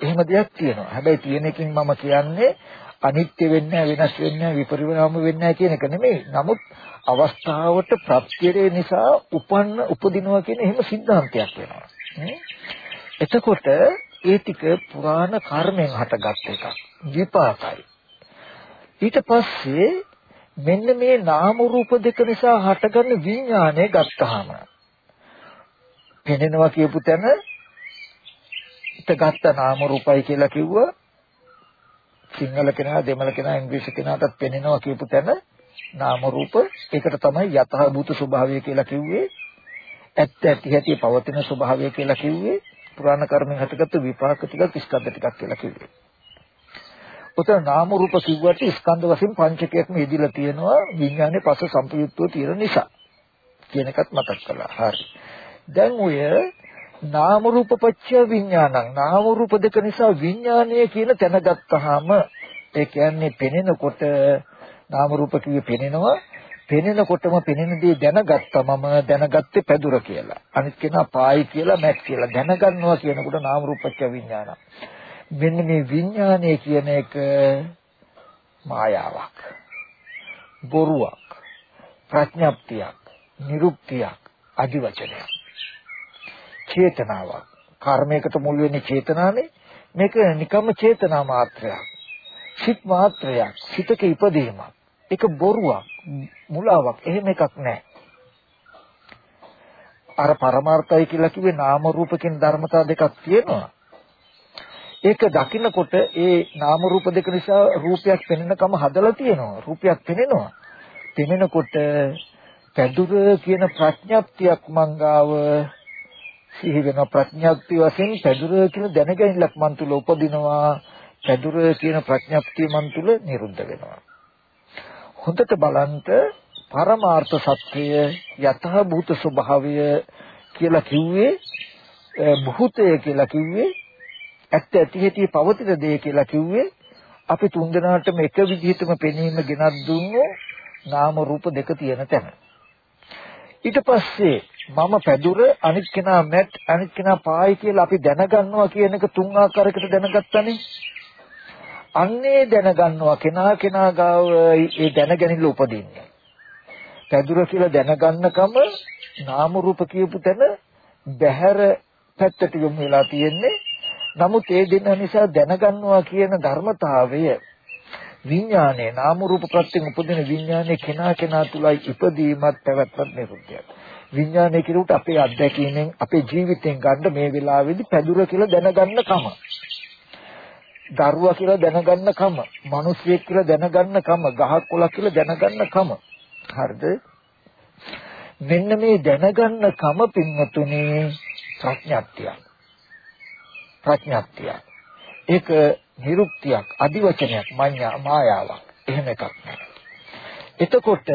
එහෙම දෙයක් තියෙනවා. හැබැයි තියෙන එකකින් මම කියන්නේ අනිත්‍ය වෙන්නේ වෙනස් වෙන්නේ විපරිණාම වෙන්නේ කියන එක නෙමෙයි. නමුත් අවස්ථාවට ප්‍රත්‍යය නිසා උපන්න උපදිනවා කියන එහෙම સિદ્ધාන්තයක් වෙනවා. එතකොට ඒ ටික පුරාණ කර්මෙන් හටගත් එකක්. විපාකයි. ඊට පස්සේ මෙන්න මේ නාම රූප දෙක නිසා හටගන්න විඥානය ගත්තාම පෙනෙනවා කියපු තැන ඉත ගත්ත නාම රූපයි කියලා කිව්වා සිංහල කෙනා දෙමළ කෙනා ඉංග්‍රීසි කෙනාටත් පෙනෙනවා කියපු තැන නාම රූප. ඒකට තමයි යතහ භූත ස්වභාවය කියලා කිව්වේ. ඇත්ත ඇති හැටි පවතින ස්වභාවය කියලා කිව්වේ. පුරාණ කර්මෙන් හටගත්තු විපාක ටිකක් ස්කන්ධ ටිකක් කියලා කිව්වේ. උතන නාම රූප කිව්වට ස්කන්ධ වශයෙන් පංචකයක්ම යෙදිලා තියෙනවා. විඥානේ පස සම්පයුක්තව තියෙන නිසා. කියන එකත් මතක් කළා. හරි. දැන් ඔය නාම රූප පත්‍ය විඥානං. නාම රූප දෙක නිසා විඥානය කියන තැන ගත්තාම ඒ කියන්නේ පෙනෙනකොට නාම රූප කිව්වේ පෙනෙනවා. පෙනෙනකොටම පෙනෙන දේ දැනගත්තමම දැනගත්තේ පැදුර කියලා. අනිත් කෙනා පායි කියලා මැට් කියලා දැනගන්නවා කියනකොට නාම රූප පත්‍ය විඥානං. මෙන්න මේ විඥානය කියන එක මායාවක් බොරුවක් ප්‍රඥප්තියක් නිරුක්තියක් අදි වචනයක්. චේතනාවක්. කර්මයකට මුල් වෙන්නේ චේතනානේ. මේක නිකම්ම චේතනා මාත්‍රයක්. සිත් මාත්‍රයක්. සිතක ඉපදීමක්. ඒක බොරුවක්, මුලාවක්. එහෙම එකක් නැහැ. අර පරමාර්ථය කියලා කිව්වේ නාම රූප කියන ධර්මතා දෙකක් තියෙනවා. ඒක දකින්නකොට ඒ නාම රූප දෙක නිසා රූපයක් පෙනෙනකම හදලා තියෙනවා. රූපයක් පෙනෙනවා. පෙනෙනකොට පැදුර කියන ප්‍රඥප්තියක් මංගාව සිහි වෙන ප්‍රඥප්තිය වශයෙන් පැදුර කියන දැනගැනිල්ලක් මන් තුල උපදිනවා. පැදුර කියන ප්‍රඥප්තිය මන් තුල නිරුද්ධ වෙනවා. හොඳට බලන්ත පරමාර්ථ සත්‍යය යතහ භූත ස්වභාවය කියලා කිව්වේ භූතය කියලා කිව්වේ ඇත්ත ඇති හැටි පවතින දේ කියලා කිව්වේ අපි තුන්දෙනාටම එක විදිහටම පෙනීම ගෙනත් දුන්නු නාම රූප දෙක තියෙන තැන. ඊට පස්සේ මම පැදුර අනිත් කෙනා මැට් අනිත් කෙනා පායි කියලා අපි දැනගන්නවා කියන එක තුන් ආකාරයකට දැනගත්තනේ. අන්නේ දැනගන්නවා කෙනා කෙනා ගාව ඒ දැනගැනිල්ල උපදින්නේ. පැදුර කියලා දැනගන්නකම නාම රූප කියපු තැන බහැර පැත්තට යොමු වෙලා තියෙන්නේ. නමුත් ඒ දෙන්න නිසා දැනගන්නවා කියන ධර්මතාවය විඥානයේ නාම රූප ප්‍රත්‍යයෙන් උපදින විඥානයේ කෙනා කෙනා තුලයි ඉපදීමත් පැවැත්මත් නිරුද්ධයක්. විඥානයේ කිරුට අපේ අත්දැකීමෙන් අපේ ජීවිතෙන් ගන්න මේ වෙලාවේදී පැදුර කියලා දැනගන්න කම. දරුවා කියලා දැනගන්න කම, මිනිසියෙක් කියලා දැනගන්න කම, ගහක් කොළක් කියලා දැනගන්න කම. හරිද? මෙන්න මේ දැනගන්න කම පින්වතුනි ප්‍රඥාත්තිය. ප්‍රඥාත්තිය. ඒක නිරුක්තියක්, අදිවචනයක්, මඤ්ඤා මායාවක්. එහෙම එකක් නෑ. එතකොට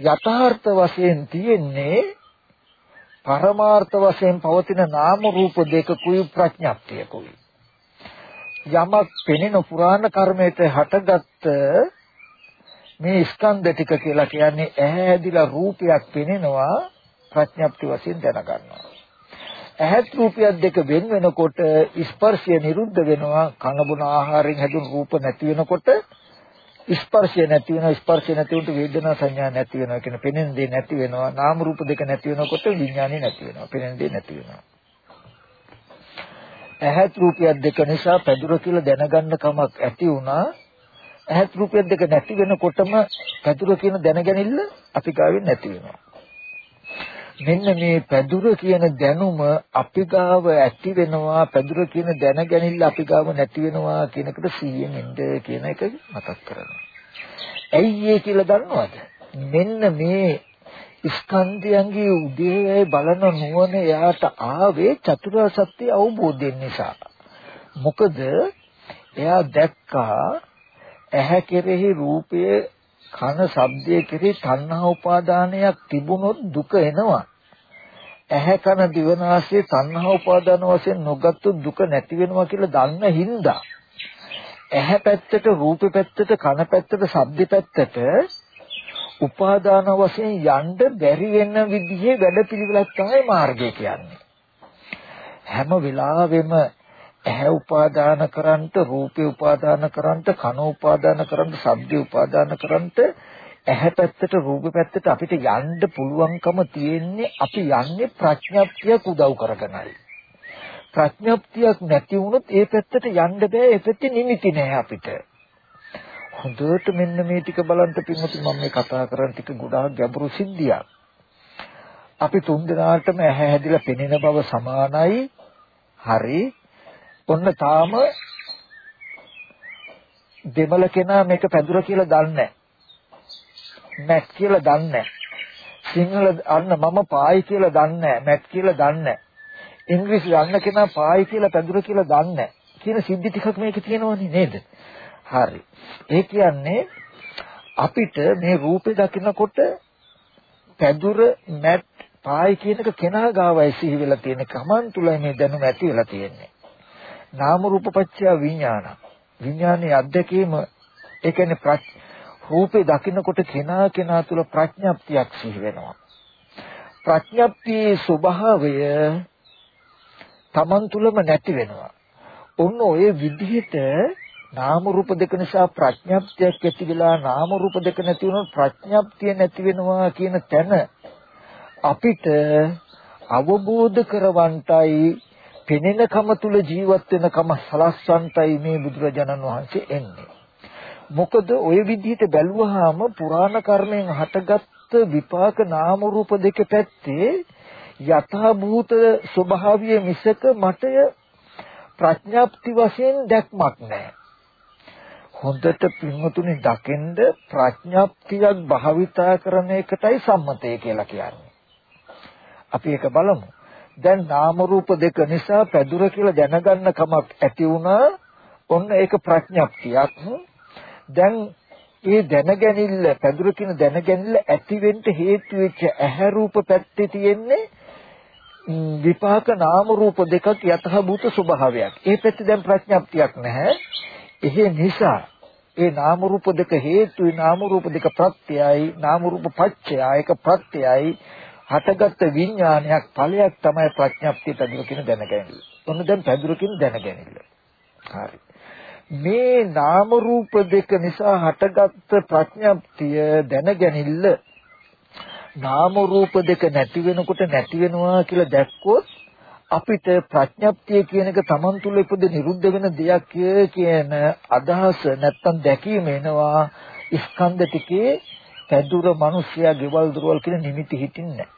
යථාර්ථ වශයෙන් තියෙන්නේ පරමාර්ථ වශයෙන් පවතින නාම රූප දෙකකුයි ප්‍රඥාප්තියකුයි. යමක් පෙනෙන පුරාණ කර්මයට හටගත්ත මේ ස්කන්ධ ටික කියලා කියන්නේ ඇහැ ඇදිලා රූපයක් පෙනෙනවා ප්‍රඥප්ති වශයෙන් දැනගන්නවා. ඇහත් රූපයක් දෙක වෙන වෙනකොට ස්පර්ශය නිරුද්ධ වෙනවා කන බොන ආහාරයෙන් හැදුණු රූප නැති වෙනකොට ස්පර්ශය නැති වෙනවා ස්පර්ශය නැති වුණොත් වේදනා සංඥා නැති වෙනවා කියන පෙනෙන දේ නැති වෙනවා නාම රූප දෙක නැති වෙනකොට විඥානේ නැති වෙනවා පෙනෙන දේ නැති වෙනවා ඇහත් රූපයක් දෙක නිසා පැදුර කියලා දැනගන්න කමක් ඇති වුණා ඇහත් රූපයක් දෙක නැති වෙනකොටම පැදුර කියන දැනගැනිල්ල අපි ගාවෙන් නැති වෙනවා. මෙන්න මේ පැදුර කියන දැනුම අපි ගාව ඇති වෙනවා පැදුර කියන දැනගැනිල්ල අපි ගාව නැති වෙනවා කියන එකට සීයෙන් ඉන්න කියන එක මතක් කරනවා. ඇයි ඒ කියලා දන්නවද? මෙන්න මේ ස්කන්ධයන්ගේ උදේ බලන නුවණ එයාට ආවේ චතුරාර්ය සත්‍ය අවබෝධයෙන් නිසා. මොකද එයා දැක්කා ඇහැ කෙරෙහි රූපය කන ශබ්දය කෙරෙහි තණ්හා උපාදානයක් තිබුණොත් දුක එනවා. ඇහැ කන දිවනාසය තණ්හා උපාදාන වශයෙන් නොගත්තු දුක නැති වෙනවා කියලා දන්න හින්දා ඇහැ පැත්තට රූප පැත්තට කන පැත්තට ශබ්ද පැත්තට උපාදාන වශයෙන් යන්න බැරි වෙන විදිහේ වැඩපිළිවෙලක් තමයි මාර්ගය කියන්නේ. හැම වෙලාවෙම ඇහැ උපාදාන කරන්ට රූපේ උපාදාන කරන්ට කන උපාදාන කරන්ට ශබ්දේ උපාදාන කරන්ට ඇහැ පැත්තට රූප පැත්තට අපිට යන්න පුළුවන්කම තියෙන්නේ අපි යන්නේ ප්‍රඥප්තියක් උදව් කරගෙනයි. ප්‍රඥප්තියක් නැති වුණොත් ඒ පැත්තට යන්න බෑ ඒ පැත්තේ නිමිති නෑ අපිට. හොඳට මෙන්න මේ ටික බලන්න පින්වතුනි මම මේ කතා කරන ටික ගොඩාක් ගැඹුරු සිද්ධියක්. අපි තුන් දෙනාටම ඇහැ හැදිලා පෙනෙන බව සමානයි. හරි. ඔන්න තාම දෙමළ කෙනා මේක පැදුර කියලා දන්නේ මැක් කියලා දන්නේ සිංහල අන්න මම පායි කියලා දන්නේ මැක් කියලා දන්නේ ඉංග්‍රීසි දන්න කෙනා පායි කියලා පැදුර කියලා දන්නේ කියන සිද්ධි ටිකක් මේකේ තියෙනවනේ නේද? හරි. ඒ කියන්නේ අපිට මේ රූපේ දකිනකොට පැදුර මැට් පායි කියනක කෙනා ගාවයි සිහි වෙලා තියෙන කමන් තුලයි මේ දැනුම ඇති වෙලා තියෙන්නේ. නාම රූප පත්‍ය විඥාන. විඥානයේ අධ්‍යක්ීම ඒ කියන්නේ රූපේ දකින්නකොට කෙනා කෙනා තුල ප්‍රඥප්තියක් සිහි වෙනවා. ප්‍රඥප්තියේ ස්වභාවය Taman තුලම නැති වෙනවා. ඔන්න ඔය විදිහට නාම රූප දෙක නිසා ප්‍රඥප්තියක් ඇති වෙලා නාම රූප දෙක නැති වුණොත් ප්‍රඥප්තිය නැති වෙනවා කියන තැන අපිට අවබෝධ කරවන්ටයි පෙනෙනකම තුල ජීවත් වෙනකම සලස්වන්ටයි මේ බුදුරජාණන් වහන්සේ එන්නේ. මොකද ওই විදිහට බැලුවාම පුරාණ කර්මයෙන් හටගත් විපාක නාම රූප දෙක පැත්තේ යථා භූත ස්වභාවය මිසක මට ප්‍රඥාප්ති වශයෙන් දැක්මක් නැහැ. හොඳට පින්වතුනි දකින්ද ප්‍රඥාප්තියක් භාවිතා කරන එකටයි සම්මතය කියලා කියන්නේ. අපි ඒක බලමු. දැන් නාම රූප දෙක නිසා පැදුර කියලා දැනගන්න කමක් ඇති වුණා. ඔන්න ඒක ප්‍රඥාප්තියක්. දැන් ඒ දැනගැනිල්ල පැදුර කියන දැනගැනිල්ල ඇති වෙන්න හේතු වෙච්ච ඇහැ රූප පැත්තේ තියෙන්නේ විපාක නාම රූප දෙකක් යතහ භූත ස්වභාවයක්. ඒ පැත්තේ දැන් ප්‍රඥාප්තියක් නැහැ. ඒ නිසා ඒ නාම රූප දෙක හේතුයි නාම රූප දෙක ප්‍රත්‍යයයි නාම රූප පත්‍යය ඒක ප්‍රත්‍යයයි හටගත් විඥානයක් ඵලයක් තමයි ප්‍රඥප්තිය පැදුර කියන දැනගැනීම. ඔන්න දැන් පැදුර කියන දැනගැනීම. හරි. මේ නාම රූප දෙක නිසා හටගත් ප්‍රඥප්තිය දැනගැනිල්ල නාම රූප දෙක නැති වෙනකොට නැති වෙනවා කියලා දැක්කොත් අපිට ප්‍රඥප්තිය කියන එක Taman තුල ඉපද නිරුද්ධ වෙන දෙයක් කියන අදහස නැත්තම් දැකීම එනවා ස්කන්ධ ටිකේ පැදුර මිනිස්සයා ගෙවල් දොරවල් කියන නිමිති හිටින්නේ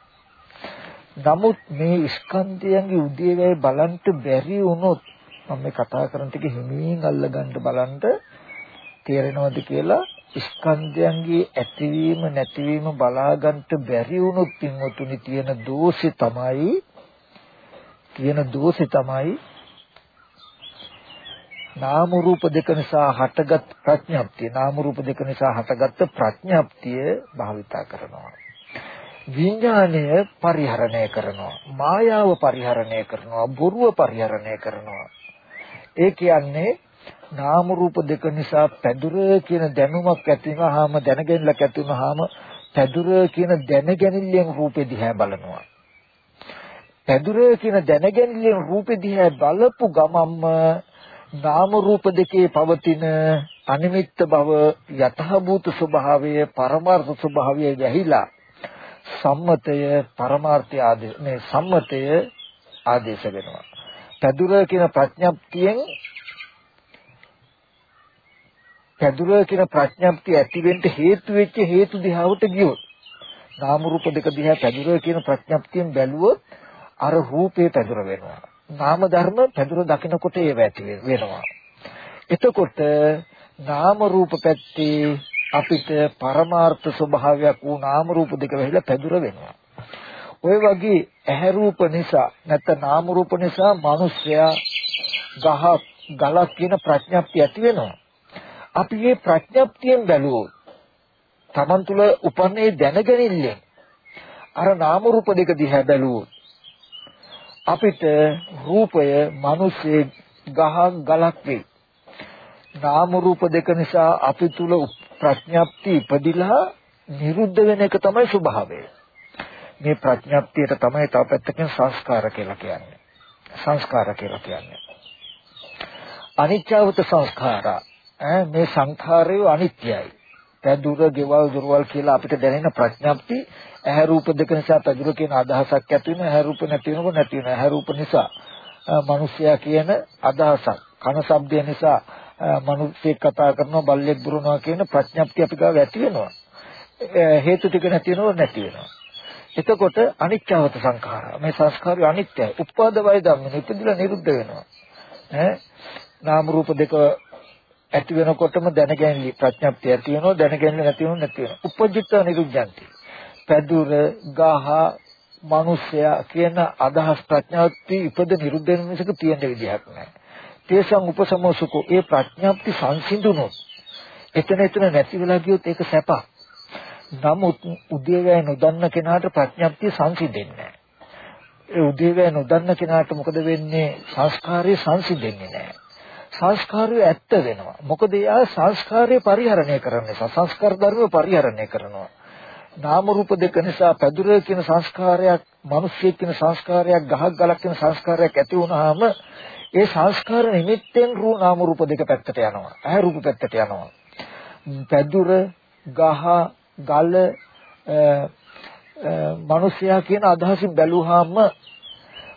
නමුත් මේ ස්කන්ධයන්ගේ උදේවැය බලන්න බැරි වුණොත් මම මේ කතා කරන ටික හිමින් අල්ලගන්න බලන්න තේරෙනවද කියලා ස්කන්ධයන්ගේ ඇතිවීම නැතිවීම බලාගන්න බැරි වුණොත් පින්වතුනි තියෙන දෝෂේ තමයි තියෙන දෝෂේ තමයි නාම රූප දෙක නිසා හටගත් ප්‍රඥාප්තිය. නාම රූප දෙක නිසා හටගත් ප්‍රඥාප්තිය භාවිතා කරනවා. විඥාණය පරිහරණය කරනවා. මායාව පරිහරණය කරනවා. බොරුව පරිහරණය කරනවා. ඒ කියන්නේ නාම රූප දෙක නිසා පැදුර කියන දැනුමක් ඇති වුනහම දැනගැනලක් ඇති වුනහම පැදුර කියන දැනගැනිල්ලෙන් රූපෙ දිහා බලනවා. පැදුර කියන දැනගැනිල්ලෙන් රූපෙ දිහා බලපු ගමම්ම නාම රූප දෙකේ පවතින අනිමිත්ත බව යථාභූත ස්වභාවය පරමාර්ථ ස්වභාවය ගැහිලා සම්මතය පරමාර්ථය ආදේශ මේ සම්මතය ආදේශ වෙනවා. පැදුර කියන ප්‍රඥප්තියෙන් පැදුර කියන ප්‍රඥප්තිය ඇති වෙන්න හේතු වෙච්ච හේතු දිහාවට ගියොත් නාම රූප දෙක දිහා පැදුර කියන ප්‍රඥප්තියෙන් බැලුවොත් අර රූපේ පැදුර වෙනවා. නාම ධර්ම පැදුර දකිනකොට ඒව ඇති වෙනවා. එතකොට නාම රූප පැත්තේ අපිට පරමාර්ථ ස්වභාවයක් වූ නාම රූප දෙක වෙහිලා පැදුර වෙනවා. ওই වගේ ඇහැ රූප නිසා නැත්නම් නාම රූප නිසා මිනිස්සයා ගහ ගලක් කියන ප්‍රඥප්තිය ඇති වෙනවා. අපි මේ ප්‍රඥප්තියෙන් බැලුවොත් Taman තුල උපන්නේ දැනගැනිල්ලෙන් අර නාම රූප දෙක දිහා බැලුවොත් අපිට රූපය මිනිස්සේ ගහ ගලක් වේ. නාම රූප දෙක නිසා අපි තුල ප්‍රඥප්ති ඉපදිලා නිරුද්ධ වෙන එක තමයි ස්වභාවය. මේ ප්‍රඥප්තියට තමයි තව පැත්තකින් සංස්කාර කියලා කියන්නේ. සංස්කාර කියලා කියන්නේ. අනිත්‍යවත සංස්කාරා මේ සංඛාරය අනිත්‍යයි. පැදුර, ගෙවල්, දුරවල් කියලා අපිට දැනෙන ප්‍රඥප්ති ඇහැ රූප දෙක නිසා පැදුර කියන අදහසක් ඇති වෙනවා. ඇහැ රූප නැති වෙනකොට නැති වෙනවා. ඇහැ රූප නිසා මිනිසයා කියන අදහසක්. කන ශබ්දය නිසා මිනිස්සෙක් කතා කරනවා බල්ලෙක් බුරනවා කියන ප්‍රඥප්තිය අපි ගාව ඇති වෙනවා. හේතු ටික නැති වෙනව නැති වෙනවා. එතකොට අනිත්‍යවත සංඛාරා. මේ සංස්කාරය අනිත්‍යයි. උපාද වය ධම්ම ඉපදිලා නිරුද්ධ වෙනවා. ඈ නාම රූප දෙක ඇති වෙනකොටම දැනගැනීම ප්‍රඥප්තිය ඇති වෙනවා දැනගැනීම නැති වෙනවා නැති වෙනවා. උපජිත නිරුද්ධಂತಿ. පැදුර ගහ මිනිසයා කියන අදහස් ප්‍රඥාවත්ති ඉපද නිරුද්ධ වෙන මිසක තියෙන විදිහක් නැහැ. තේසං උපසමෝසුකෝ ඒ ප්‍රඥාප්ති සංසිඳුනොත් එතන එතන නැති වෙලා ගියොත් ඒක සැපක්. නමුත් උදේවැය නොදන්න කෙනාට ප්‍රඥාප්තිය සංසිඳෙන්නේ නැහැ. ඒ උදේවැය නොදන්න කෙනාට මොකද වෙන්නේ? සංස්කාරය සංසිඳෙන්නේ නැහැ. සංස්කාරය ඇත්ත වෙනවා. මොකද එයා සංස්කාරය පරිහරණය කරන නිසා සංස්කාර ධර්ම පරිහරණය කරනවා. නාම රූප දෙක නිසා පැදුර කියන සංස්කාරයක්, මිනිස්සෙක් කියන සංස්කාරයක්, ගහක් ගලක් කියන සංස්කාරයක් ඇති වුනහම ඒ සංස්කාර නිමිත්තෙන් රූප නාම රූප දෙක පැත්තට යනවා. ඇහැ රූප පැත්තට යනවා. පැදුර, ගහ, ගල මිනිසයා කියන අදහසින් බැලුවාම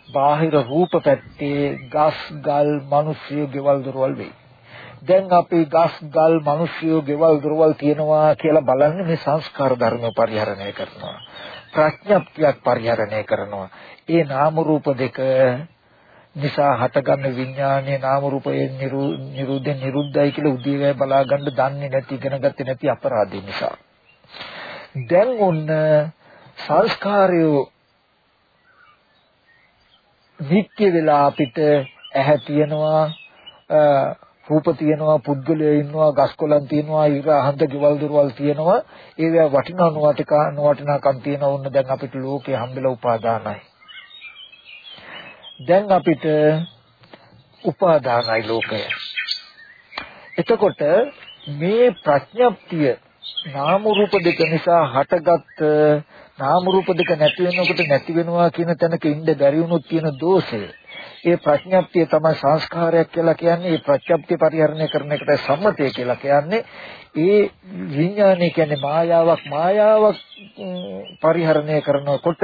බාහිර රූප පැත්තේ ගස් ගල් මිනිස්සු ගෙවල් දොරවල් වෙයි. දැන් අපි ගස් ගල් මිනිස්සු ගෙවල් දොරවල් තියනවා කියලා බලන්නේ මේ සංස්කාර ධර්ම පරිහරණය කරනවා. ප්‍රඥප්තියක් පරිහරණය කරනවා. ඒ නාම රූප දෙක නිසා හටගන්න විඥානයේ නාම රූපයෙන් නිරුද්ධ නිරුද්ධයි කියලා උදේවැය බලා ගන්න දන්නේ නැති ඉගෙන ගත්තේ නැති අපරාධය නිසා. දැන් ඔන්න සංස්කාරය නිත්‍ය වෙලා අපිට ඇහැ තියෙනවා රූප තියෙනවා පුද්ගලයෝ ඉන්නවා ගස්කොලන් තියෙනවා ඉර අහන්ත ගෙවල් දොරවල් තියෙනවා. ඒවා වටිනා නොවටිකා නොවටිනාකම් තියෙන ඕන්න දැන් අපිට ලෝකේ හම්බෙලා උපාදානයි. දැන් අපිට උපාදානයි ලෝකය. එතකොට මේ ප්‍රඥප්තිය නාම රූප දෙක නිසා හටගත් නාම රූප දෙක නැති වෙනකොට නැති වෙනවා කියන තැනක ඉන්න බැරි වුණොත් තියෙන දෝෂය. ඒ ප්‍රඥප්තිය තමයි සංස්කාරයක් කියලා කියන්නේ. ඒ ප්‍රඥප්තිය පරිහරණය කරන එකට සම්මතය කියලා කියන්නේ. ඒ විඥානය කියන්නේ මායාවක්. මායාවක් පරිහරණය කරනකොට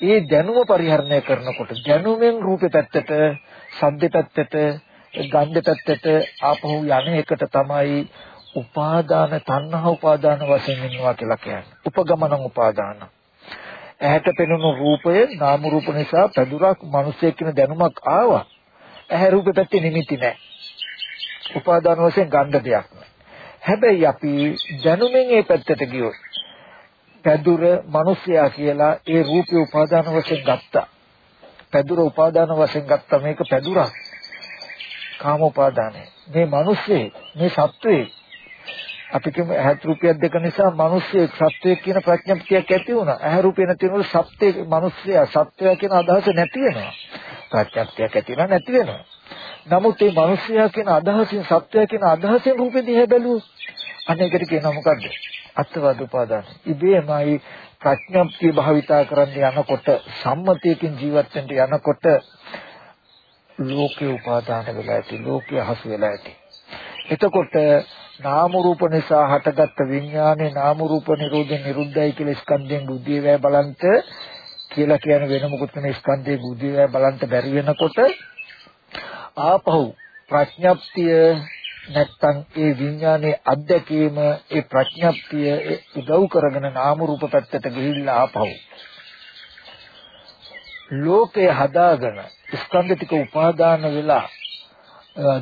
ඒ දැනුම පරිහරණය කරනකොට දැනුමෙන් රූපේ පැත්තට ශබ්ද පැත්තට ගන්ධ පැත්තට ආපහු යන එකට තමයි උපාදාන තණ්හා උපාදාන වශයෙන් ඉන්නවා කියලා කියන්නේ. උපගමන උපාදාන. ඇහැට පෙනුණු රූපය නාම රූප නිසා පැදුරක් මිනිසෙක් කියන දැනුමක් ආවා. ඇහැ රූපෙ පැත්තේ නිමිති නැහැ. උපාදාන වශයෙන් ගන්න දෙයක් නැහැ. හැබැයි අපි දැනුමෙන් ඒ පැත්තට ගියොත් පැදුර මිනිසයා කියලා ඒ රූපේ උපාදාන වශයෙන් ගත්තා. පැදුර උපාදාන වශයෙන් ගත්තා මේක පැදුරක්. කාම උපාදානයි. මේ මිනිස්සේ මේ සත්වයේ අපි කියමු ඇහත් රුපියක් දෙක නිසා මිනිස්සෙක් සත්වයක් කියන ප්‍රඥප්තියක් ඇති වුණා. ඇහ රුපිය නැති වෙනකොට සත්‍ය මිනිස්සයා සත්වයා කියන අදහස නැති වෙනවා. ප්‍රඥප්තියක් ඇති වෙනවා නැති වෙනවා. නමුත් මේ මිනිස්සයා කියන අදහසින් සත්වයා කියන අදහසෙන් රූපෙ දිහා බැලුවොත් අනේකට කියනවා මොකද්ද? අත්වාද උපාදාන. ඉබේමයි ප්‍රඥප්තිය භාවිතා කරන්න යනකොට සම්මතයකින් ජීවත් වෙන්න යනකොට ලෝකේ උපාදාන වෙලා ඇති ලෝකයේ හසු වෙලා ඇති. එතකොට නාම රූප නිසා හටගත්ත විඥානේ නාම රූප නිරෝධ නිරුද්ධයි කියලා ස්කන්ධයෙන් බුද්ධිය වේ බලන්ට කියලා කියන වෙන මොකුත් නෙමෙයි ස්කන්ධයේ බුද්ධිය වේ බලන්ට බැරි වෙනකොට ආපහු ප්‍රඥප්තිය නැත්තම් ඒ විඥානයේ අධ්‍යක්ීම ඒ ප්‍රඥප්තිය උදව් කරගෙන නාම රූප පැත්තට ගිහිල්ලා ආපහු ලෝකේ හදාගෙන ස්කන්ධ ටික උපාදාන වෙලා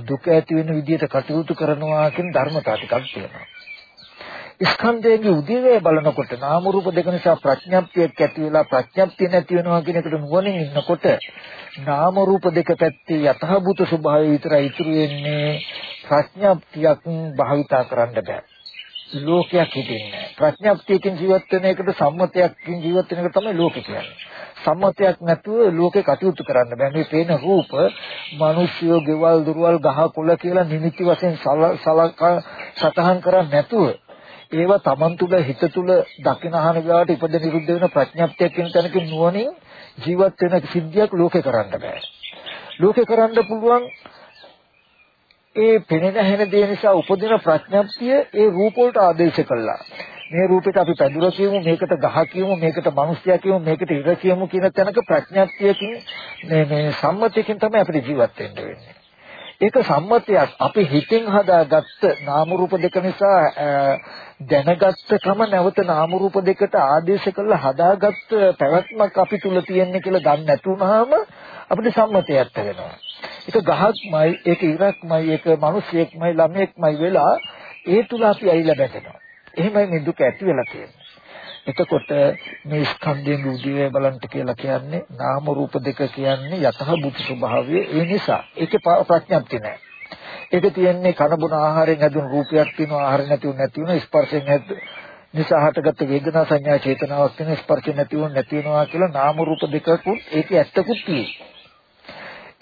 දුක ඇති වෙන විදිහට කටයුතු කරනවා කියන ධර්මතාව ටිකක් තියෙනවා. ස්කන්ධයේ උදේවේ බලනකොට නාම රූප දෙක නිසා ප්‍රඥප්තියක් ඇති වෙලා ප්‍රඥප්තිය නැති වෙනවා කියන එකට නුවණින් ඉන්නකොට නාම රූප දෙක පැත්තේ යථාභූත ස්වභාවය විතරයි ඉතුරු වෙන්නේ ප්‍රඥප්තියක් භාවිතා කරන්න බෑ. ලෝකයක් හිටින්නේ ප්‍රඥප්තියකින් ජීවත් වෙන එකට සම්මතයකින් ජීවත් වෙන එක තමයි ලෝක කියන්නේ. සම්මතයක් නැතුව ලෝකේ කටයුතු කරන්න බෑ. මේ පේන රූප, මිනිස්සුયો, ගෙවල්, දුරවල්, ගහ කොළ කියලා නිමිති වශයෙන් සලකා සතහන් කරන්නේ නැතුව ඒවා Taman තුල හිත තුල දකින අහන ගාවට ඉපද නිරුද්ධ වෙන ප්‍රඥප්තියක් කියන තැනක නුවණින් ජීවත් වෙන සිද්ධියක් ලෝකේ කරන්න බෑ. ලෝකේ කරන්න පුළුවන් ඒ පෙනෙන හැන දේ නිසා උපදින ප්‍රඥප්තිය ඒ රූප වලට ආදේශ කළා. මේ රූපෙට අපි පැදුර කියමු මේකට ගහ කියමු මේකට මිනිස්සයා කියමු මේකට ඉර කියමු කියන තැනක ප්‍රඥාත්තියකින් මේ මේ සම්මතයකින් තමයි අපිට ජීවත් වෙන්න වෙන්නේ. ඒක සම්මතයක් අපි හිතින් හදාගත්ත නාම රූප දෙක නිසා දැනගත්ත කම නැවත නාම රූප දෙකට ආදේශ කරලා හදාගත්ත පැවැත්මක් අපි තුල තියෙන්නේ කියලා දන්නේ නැතුනහම අපිට සම්මතයක් වෙනවා. ඒක ගහක්මයි, ඒක ඉරක්මයි, ඒක මිනිසෙක්මයි, ළමයෙක්මයි වෙලා ඒ තුල අපි ඇවිල්ලා බැටෙනවා. එහෙමයි මේ දුක ඇති වෙලා තියෙන්නේ. එතකොට මේ ස්කන්ධයෙන් උදේ බලන්ට කියලා කියන්නේ නාම රූප දෙක කියන්නේ යතහ බුද්ධ ස්වභාවය ඒ නිසා ඒකේ ප්‍රඥාප්ති නැහැ. ඒක තියෙන්නේ කන බොන ආහාරයෙන් හැදුණු රූපයක් තියෙනවා ආහාර නැතිව නැති වෙන ස්පර්ශයෙන් හැද නිසා හටගත්ත වේදනා සංඥා චේතනාවක් තියෙන ස්පර්ශ නැතිව නැති වෙනවා කියලා නාම රූප දෙකකුත් ඒකේ ඇත්තකුත් තියෙනවා.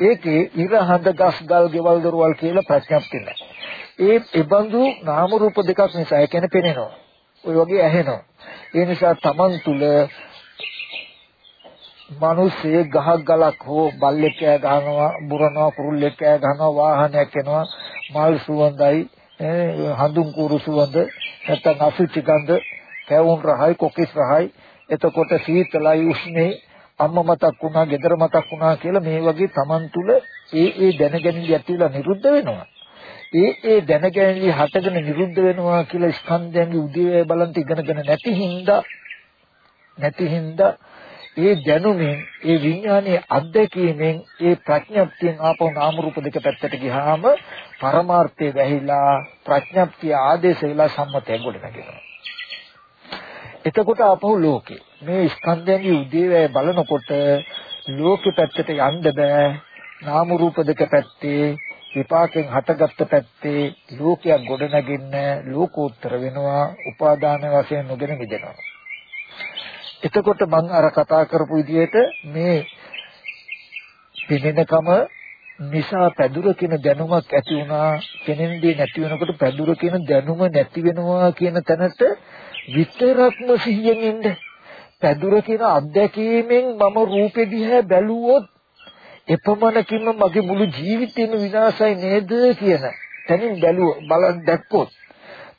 ඒකේ ඉර හඳ ගස් ගල් ගෙවල් දොරවල් කියලා ප්‍රඥාප්ති නැහැ. ඒ ඒබඳු නාම රූප දෙකක් නිසා ඒ කියන්නේ පෙනෙනවා. ওই වගේ ඇහෙනවා. ඒ නිසා Taman තුල මිනිස්සේ ගහක් ගලක් හෝ බල්ලෙක් කෑ ගහනවා, බුරනවා, කුරුල්ලෙක් කෑ ගහනවා, වාහනයක් එනවා, මල් සුවඳයි, හඳුන් කුරු සුවඳ, නැත්නම් අසුචි ගඳ, කැවුම් රහයි, කොකිස් රහයි, එතකොට සීතලයි උෂ්ණේ අම්මා මතක් වුණා, ගෙදර මතක් වුණා කියලා මේ වගේ Taman තුල ඒ ඒ දැනගැනීම් ඇතිවලා නිරුද්ධ වෙනවා. ඒ ඒ දැනගැනීම් හටගෙන නිරුද්ධ වෙනවා කියලා ස්කන්ධයන්ගේ උදේවැය බලන්ට ඉගෙනගෙන නැති හින්දා නැති හින්දා ඒ දැනුමින් ඒ විඥානයේ අත්දැකීමෙන් ඒ ප්‍රඥප්තියෙන් ආපහු නාම රූප දෙක පැත්තට ගියාම පරමාර්ථය වැහිලා ප්‍රඥප්තිය ආදේශ වෙලා සම්මතය ගොඩ නැගෙනවා. එතකොට ආපහු ලෝකේ මේ ස්කන්ධයන්ගේ උදේවැය බලනකොට ලෝකෙ පැත්තට යන්න බෑ. නාම රූප දෙක පැත්තේ විපාකෙන් හටගත්ත පැත්තේ ලෝකයක් ගොඩ නැගින්න ලෝකෝත්තර වෙනවා උපාදාන වශයෙන් නොගෙන මිදෙනවා. එතකොට මම අර කතා කරපු විදිහට මේ පිනෙනකම නිසා පැදුර කියන දැනුමක් ඇති වුණා කෙනෙන්දී නැති වෙනකොට පැදුර කියන දැනුම නැති වෙනවා කියන තැනට විතරක්ම සිහියෙන් ඉන්න පැදුර කියන අත්දැකීමෙන් මම රූපෙ දිහා බැලුවොත් එපමණකින්ම මගේ මුළු ජීවිතේම විනාශයි නේද කියන තැනින් බැලුව බලන් දැක්කොත්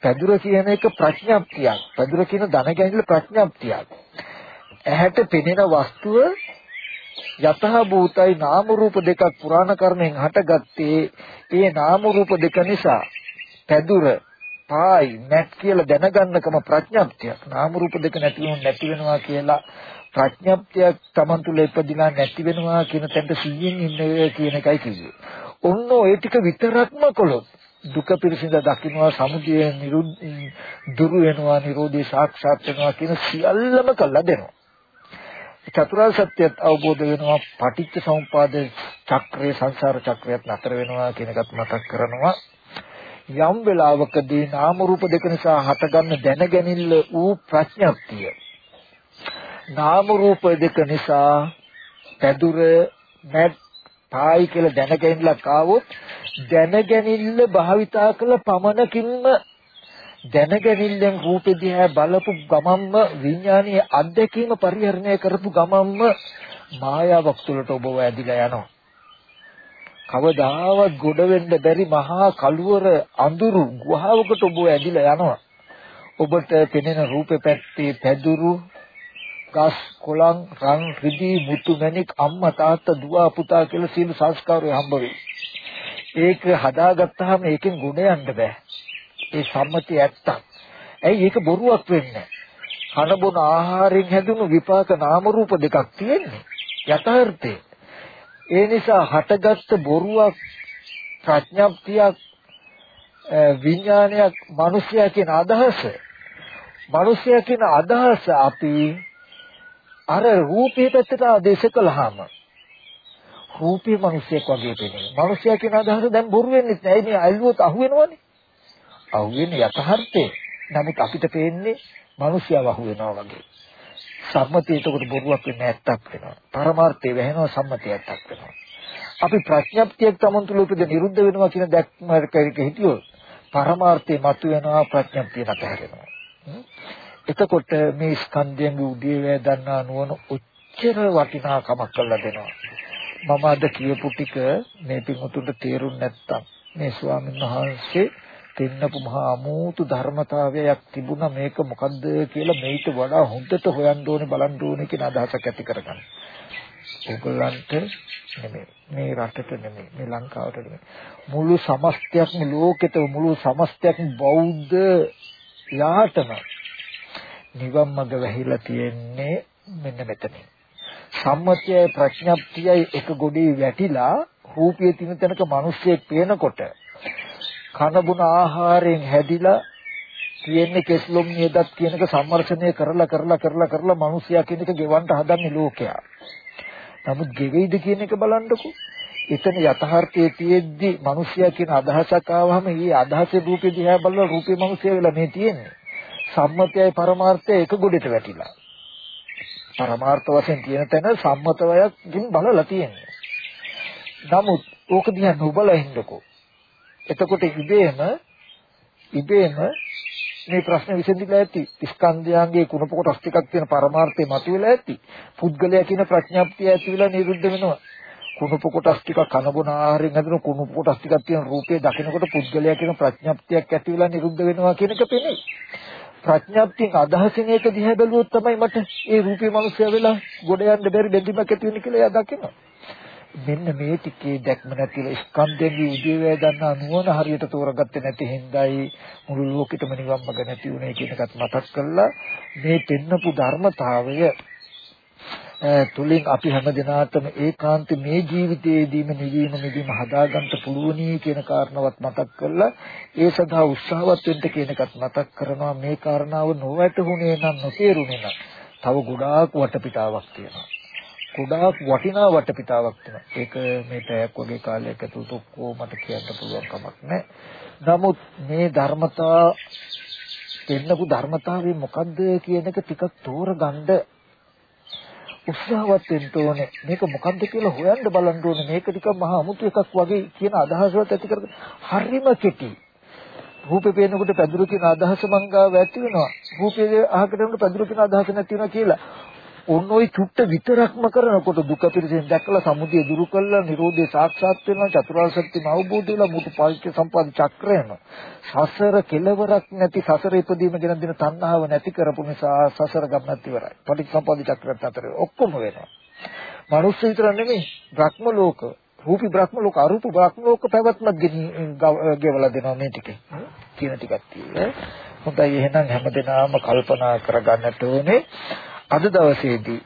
පැදුර කියන එක ප්‍රඥාප්තියක්. පැදුර කියන ධන ගැනීම ප්‍රඥාප්තියක්. ඇහැට පෙනෙන වස්තුව යතහ භූතයි නාම රූප දෙකක් පුරාණ කර්මෙන් හටගත්තේ. ඒ නාම රූප දෙක නිසා පැදුර පායි නැත් කියලා දැනගන්නකම ප්‍රඥාප්තියක්. නාම රූප දෙක නැති නැති වෙනවා කියලා ප්‍රඥාප්තියක් Taman තුල ඉපදිනා නැති වෙනවා කියන තැනට සිහියෙන් ඉන්නේ කියන එකයි කිව්වේ. ඔන්න ඔය ටික විතරක්ම කළොත් දුක පිරිසිඳ දකින්නවා සමුදය නිරුද්ධ දුරු වෙනවා නිරෝධී සාක්ෂාත් වෙනවා කියන සියල්ලම කළා දෙනවා. චතුරාර්ය සත්‍යයත් අවබෝධ වෙනවා පටිච්ච සමුපාද චක්‍රයේ සංසාර චක්‍රයත් නතර වෙනවා කියන එකත් මතක් කරනවා යම් වෙලාවකදී නාම රූප දෙක නිසා හටගන්න දැනගැනිල්ල ඌ ප්‍රඥප්තිය නාම රූප දෙක නිසා පැදුර නැත් පායි කියලා දැනගැනිල්ලක් ආවොත් දැනගැනිල්ල භාවිතා කළ පමණකින්ම දැනගැනිල්ලෙන් රූපෙ දිහා බලපු ගමම්ම විඥානීය අත්දැකීම පරිහරණය කරපු ගමම්ම මායාවක් තුළට ඔබව ඇදිලා යනවා. කවදාවත් ගොඩ වෙන්න බැරි මහා කළුවර අඳුරු ගුහාවකට ඔබ ඇදිලා යනවා. ඔබට පෙනෙන රූපේ පැත්තේ පැදුරු ගස් කොළන් රන් රිදී මුතු මැණික් අම්මා තාත්තා දුව පුතා කියලා සීල සංස්කාරය හම්බ වෙයි. ඒක හදාගත්තාම ඒකෙන් ගුණ යන්න බෑ. ඒ සම්මතිය ඇත්තක්. ඇයි ඒක බොරුවක් වෙන්නේ? කන බොන ආහාරයෙන් හැදුණු විපාක නාම රූප දෙකක් තියෙන්නේ. යථාර්ථය. ඒ නිසා හටගත්තු බොරුවක් ප්‍රඥාප්තියක් විඥානයක් මිනිසයා කියන අදහස මිනිසයා කියන අදහස අපි අර රූපේ පැත්තට ආදේශ කළාම රූපේ මිනිසෙක් වගේ පේනවා. මිනිසයා කියන අදහස දැන් බොරු වෙන්නේ නැහැ. මේ අල්ලුවොත් අහුවෙනවනේ. අහුවෙන්නේ යථාර්ථේ. නමුත් අපිට පේන්නේ මිනිස්සුව අහුවෙනවා වගේ. සම්මතිය එතකොට බොරුවක් වෙන්නේ නැත්තක් වෙනවා. පරමාර්ථය වැහෙනවා සම්මතිය ඇත්තක් වෙනවා. අපි ප්‍රඥප්තියක් තමන් තුළ උපද නිරුද්ධ වෙනවා කියන දැක්මකට හිටියොත් පරමාර්ථය මතුවෙනවා ප්‍රඥප්තිය නැතහැරෙනවා. එතකොට මේ ස්කන්ධයන්ගේ උදේවැය දන්නා නුවණ උච්චර වටිනාකමක් කරලා දෙනවා. මම අද කියපු ටික මේ පිටුතුන්ට තේරුම් නැත්තම්. මේ ස්වාමීන් වහන්සේ පෙන්නපු මහා අමෝතු ධර්මතාවයක් තිබුණා. මේක මොකද්ද කියලා මේිට වඩා හොඳට හොයන්න ඕනේ බලන්න ඕනේ කියන අදහසක් ඇති කරගන්න. ඒගොල්ලන්ට නෙමෙයි. මේ රටට නෙමෙයි. මේ ලංකාවට නෙමෙයි. මුළු සමස්තයක්ම ලෝකෙට මුළු සමස්තයක්ම බෞද්ධ යාටම නිවන් මඟ වැහිලා තියෙන්නේ මෙන්න මෙතනින්. සම්මතියයි ප්‍රඥප්තියයි එක ගොඩේ වැටිලා රූපයේ තින තැනක මිනිස්සෙක් පේනකොට කන බුන ආහාරයෙන් හැදිලා තියෙන්නේ කෙස්ලොම් නියදත් කියන එක සම්මර්ෂණය කරලා කරලා කරලා කරලා මිනිසයා කියන එක ගෙවන්න හදන්නේ ලෝකයා. නමුත් ගෙවෙයිද කියන එක බලන්නකෝ. එතන යථාර්ථයේ තියෙද්දි මිනිසයා කියන අදහසක් ආවම ඊ අදහසේ රූපේ දිහා බලලා රූපේ මිනිසයා වෙලා මේ තියෙන්නේ. සම්මතයයි පරමාර්ථය එක ගොඩට වැටිලා. පරමාර්ථ වශයෙන් තියෙන තැන සම්මතවයකින් බලලා තියෙන්නේ. නමුත් ඕක දිහා නොබලා ඉන්නකෝ. එතකොට ඉබේම ඉබේම මේ ප්‍රශ්න විසඳිලා ඇති. ස්කන්ධයන්ගේ කුණප කොටස් ටිකක් තියෙන පරමාර්ථය මතුවලා ඇති. පුද්ගලයා කියන ප්‍රඥාප්තිය ඇතිවිලා නිරුද්ධ වෙනවා. කුණප කොටස් ටික කනබුන ආහාරයෙන් හදන කුණප කොටස් ටිකක් තියෙන රූපේ දකිනකොට පුද්ගලයා කියන ප්‍රඥාප්තියක් ඇතිවිලා නිරුද්ධ වෙනවා කියන එක පෙනේ. ප්‍රඥාප්තියෙන් අදහසින් ඒක දිහා බැලුවොත් තමයි මට ඒ රූපේ මනුස්සය වෙලා ගොඩ යන්න බැරි බැඳීමක් ඇති වෙන්නේ කියලා එයා දකිනවා. මෙන්න මේ ටිකේ දැක්ම නැතිල ස්කන්ධයේ උදේවැය ගන්න නුවණ හරියට තෝරගත්තේ නැති හින්දායි මුළු ලෝකෙටම නිවන් මඟ නැති උනේ කියන එකත් මතක් කළා මේ පෙන්නපු ධර්මතාවය තුලින් අපි හැමදිනාටම ඒකාන්ත මේ ජීවිතයේදීම නිවීම නිවීම හදාගන්න පුළුවනි කියන කාරණාවත් මතක් කරලා ඒ සඳහා උත්සාහවත් වෙන්න කියන එකත් මතක් කරනවා. මේ කාරණාව නොවැටහුනේ නම් නොතේරුනේ නම් තව ගොඩාක් වටපිටාවක් තියෙනවා. ගොඩාක් වටිනා වටපිටාවක් තියෙනවා. ඒක මේ පැයක් වගේ කාලයක ඇතුළත ඔක්කොමට කියන්න පුළුවන් කමක් නැහැ. නමුත් මේ ධර්මතා දෙන්නපු ධර්මතාවය මොකද්ද කියන එක ටිකක් තෝරගන්න උත්සාහවත් වෙන්න ඕනේ. මේක මොකද්ද කියලා හොයන්න බලන්න ඕනේ. මේක ටිකක් මහා අමුතු එකක් වගේ කියන අදහසවත් ඇති කරගන්න. හරිම කෙටි. රූපේ පේනකොට පැදුරු කියන අදහස මංගාව ඇති වෙනවා. රූපේ අහකට යනකොට පැදුරු කියන අදහස නැති වෙනවා කියලා. ඔන්න ඔය චුට්ට විතරක්ම කරනකොට දුක පිරසෙන් දැකලා සමුදය දුරු කළා නිරෝධය සාක්ෂාත් වෙනවා චතුරාර්ය සත්‍යම අවබෝධ වෙලා මුතු පරිච්ඡ සම්පද චක්‍රයම සසර කෙලවරක් නැති සසර ඉදීම ගැන දින තණ්හාව නැති කරපු නිසා සසර ගමනත් ඉවරයි. පටිච්චසමුප්පාද චක්‍රයත් අතර ඔක්කොම වෙනවා. මනුස්ස විතර නෙමෙයි බ්‍රහ්ම ලෝක රූපී බ්‍රහ්ම ලෝක අරූප බ්‍රහ්ම ලෝක පැවැත්මක් ගෙවලා දෙනවා මේ ටිකේ කියන ටිකක් තියෙන්නේ හොඳයි එහෙනම් හැමදෙනාම කල්පනා කරගන්නට ඕනේ. අද දවසේදී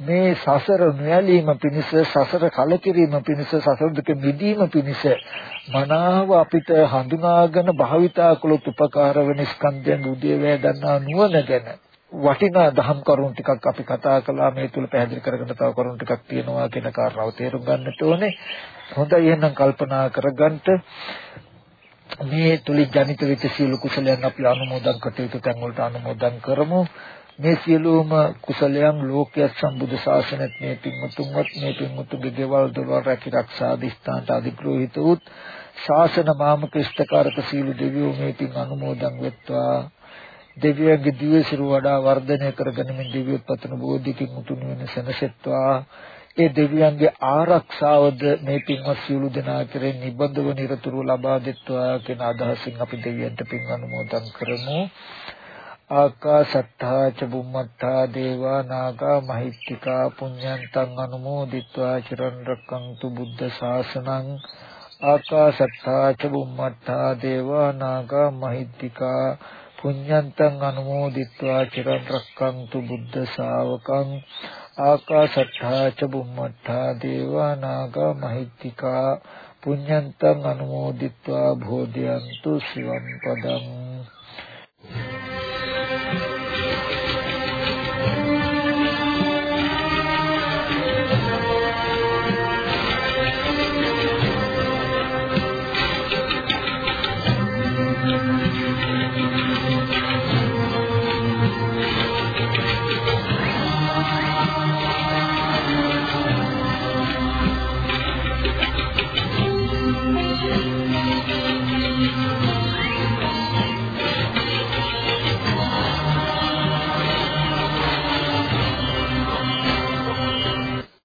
මේ සසර නොයලීම පිණිස සසර කලකිරීම පිණිස සසර දුක මිදීම පිණිස මනාව අපිට හඳුනාගෙන භාවිතා කළොත් උපකාර වෙන ස්කන්ධයන් උදේවැය දන්නා නුවණ ගැන වටිනා දහම් කරුණු ටිකක් අපි කතා කළා. මේ තුල පැහැදිලි කරගෙන තව කරුණු ටිකක් තියෙනවා කියන කාරණාව තේරුම් ගන්නට ඕනේ. හොඳයි එහෙනම් කල්පනා කරගන්න මේ තුලින් ජනිත වෙච්ච සියලු කුසලයන් අපි අනුමෝදන් කටයුතු තැන් වලට අනුමෝදන් කරමු. මේ සියලුම කුසලයන් ලෝකයේ සම්බුද්ධ ශාසනයත් මේ පින්මුතුන්වත් මේ පින්මුතුන්ගේ ගෙවල් දොරවල් රැකී ආරක්ෂා දිස්ත්‍රාන්ත අධිග්‍රහිත උත් ශාසන මාමක ඉෂ්ඨකාරක සීල දෙවියෝ මේ පින් අනුමෝදන් වෙත්වා. දෙවියන්ගේ දිවසිරු වඩා වර්ධනය කරගනිමින් දිව්‍යොත් පතන බෝධිකින් උතුම් වෙන සනසෙත්වා. ඒ දෙවියන්ගේ ආරක්ෂාවද මේ පින්වත් සියලු දෙනා කෙරෙහි නිබඳව නිරතුරුව ලබා දෙත්වා කියන අදහසින් අපි දෙවියන්ට පින් අනුමෝදන් කරමු. ආකාසත්තා ච බුම්මත්තා දේවා නාග මහිත්‍තිකා පුඤ්ඤන්තං අනුමෝදිත්වා චිරන් රැක්කන්තු බුද්ධ ශාසනං ආකාසත්තා ච බුම්මත්තා දේවා නාග මහිත්‍තිකා පුඤ්ඤන්තං අනුමෝදිත්වා චිරන් රැක්කන්තු බුද්ධ ශාවකං ආකාසත්තා ච බුම්මත්තා දේවා නාග මහිත්‍තිකා පුඤ්ඤන්තං අනුමෝදිත්වා භෝධයන්තු සිවම් පදං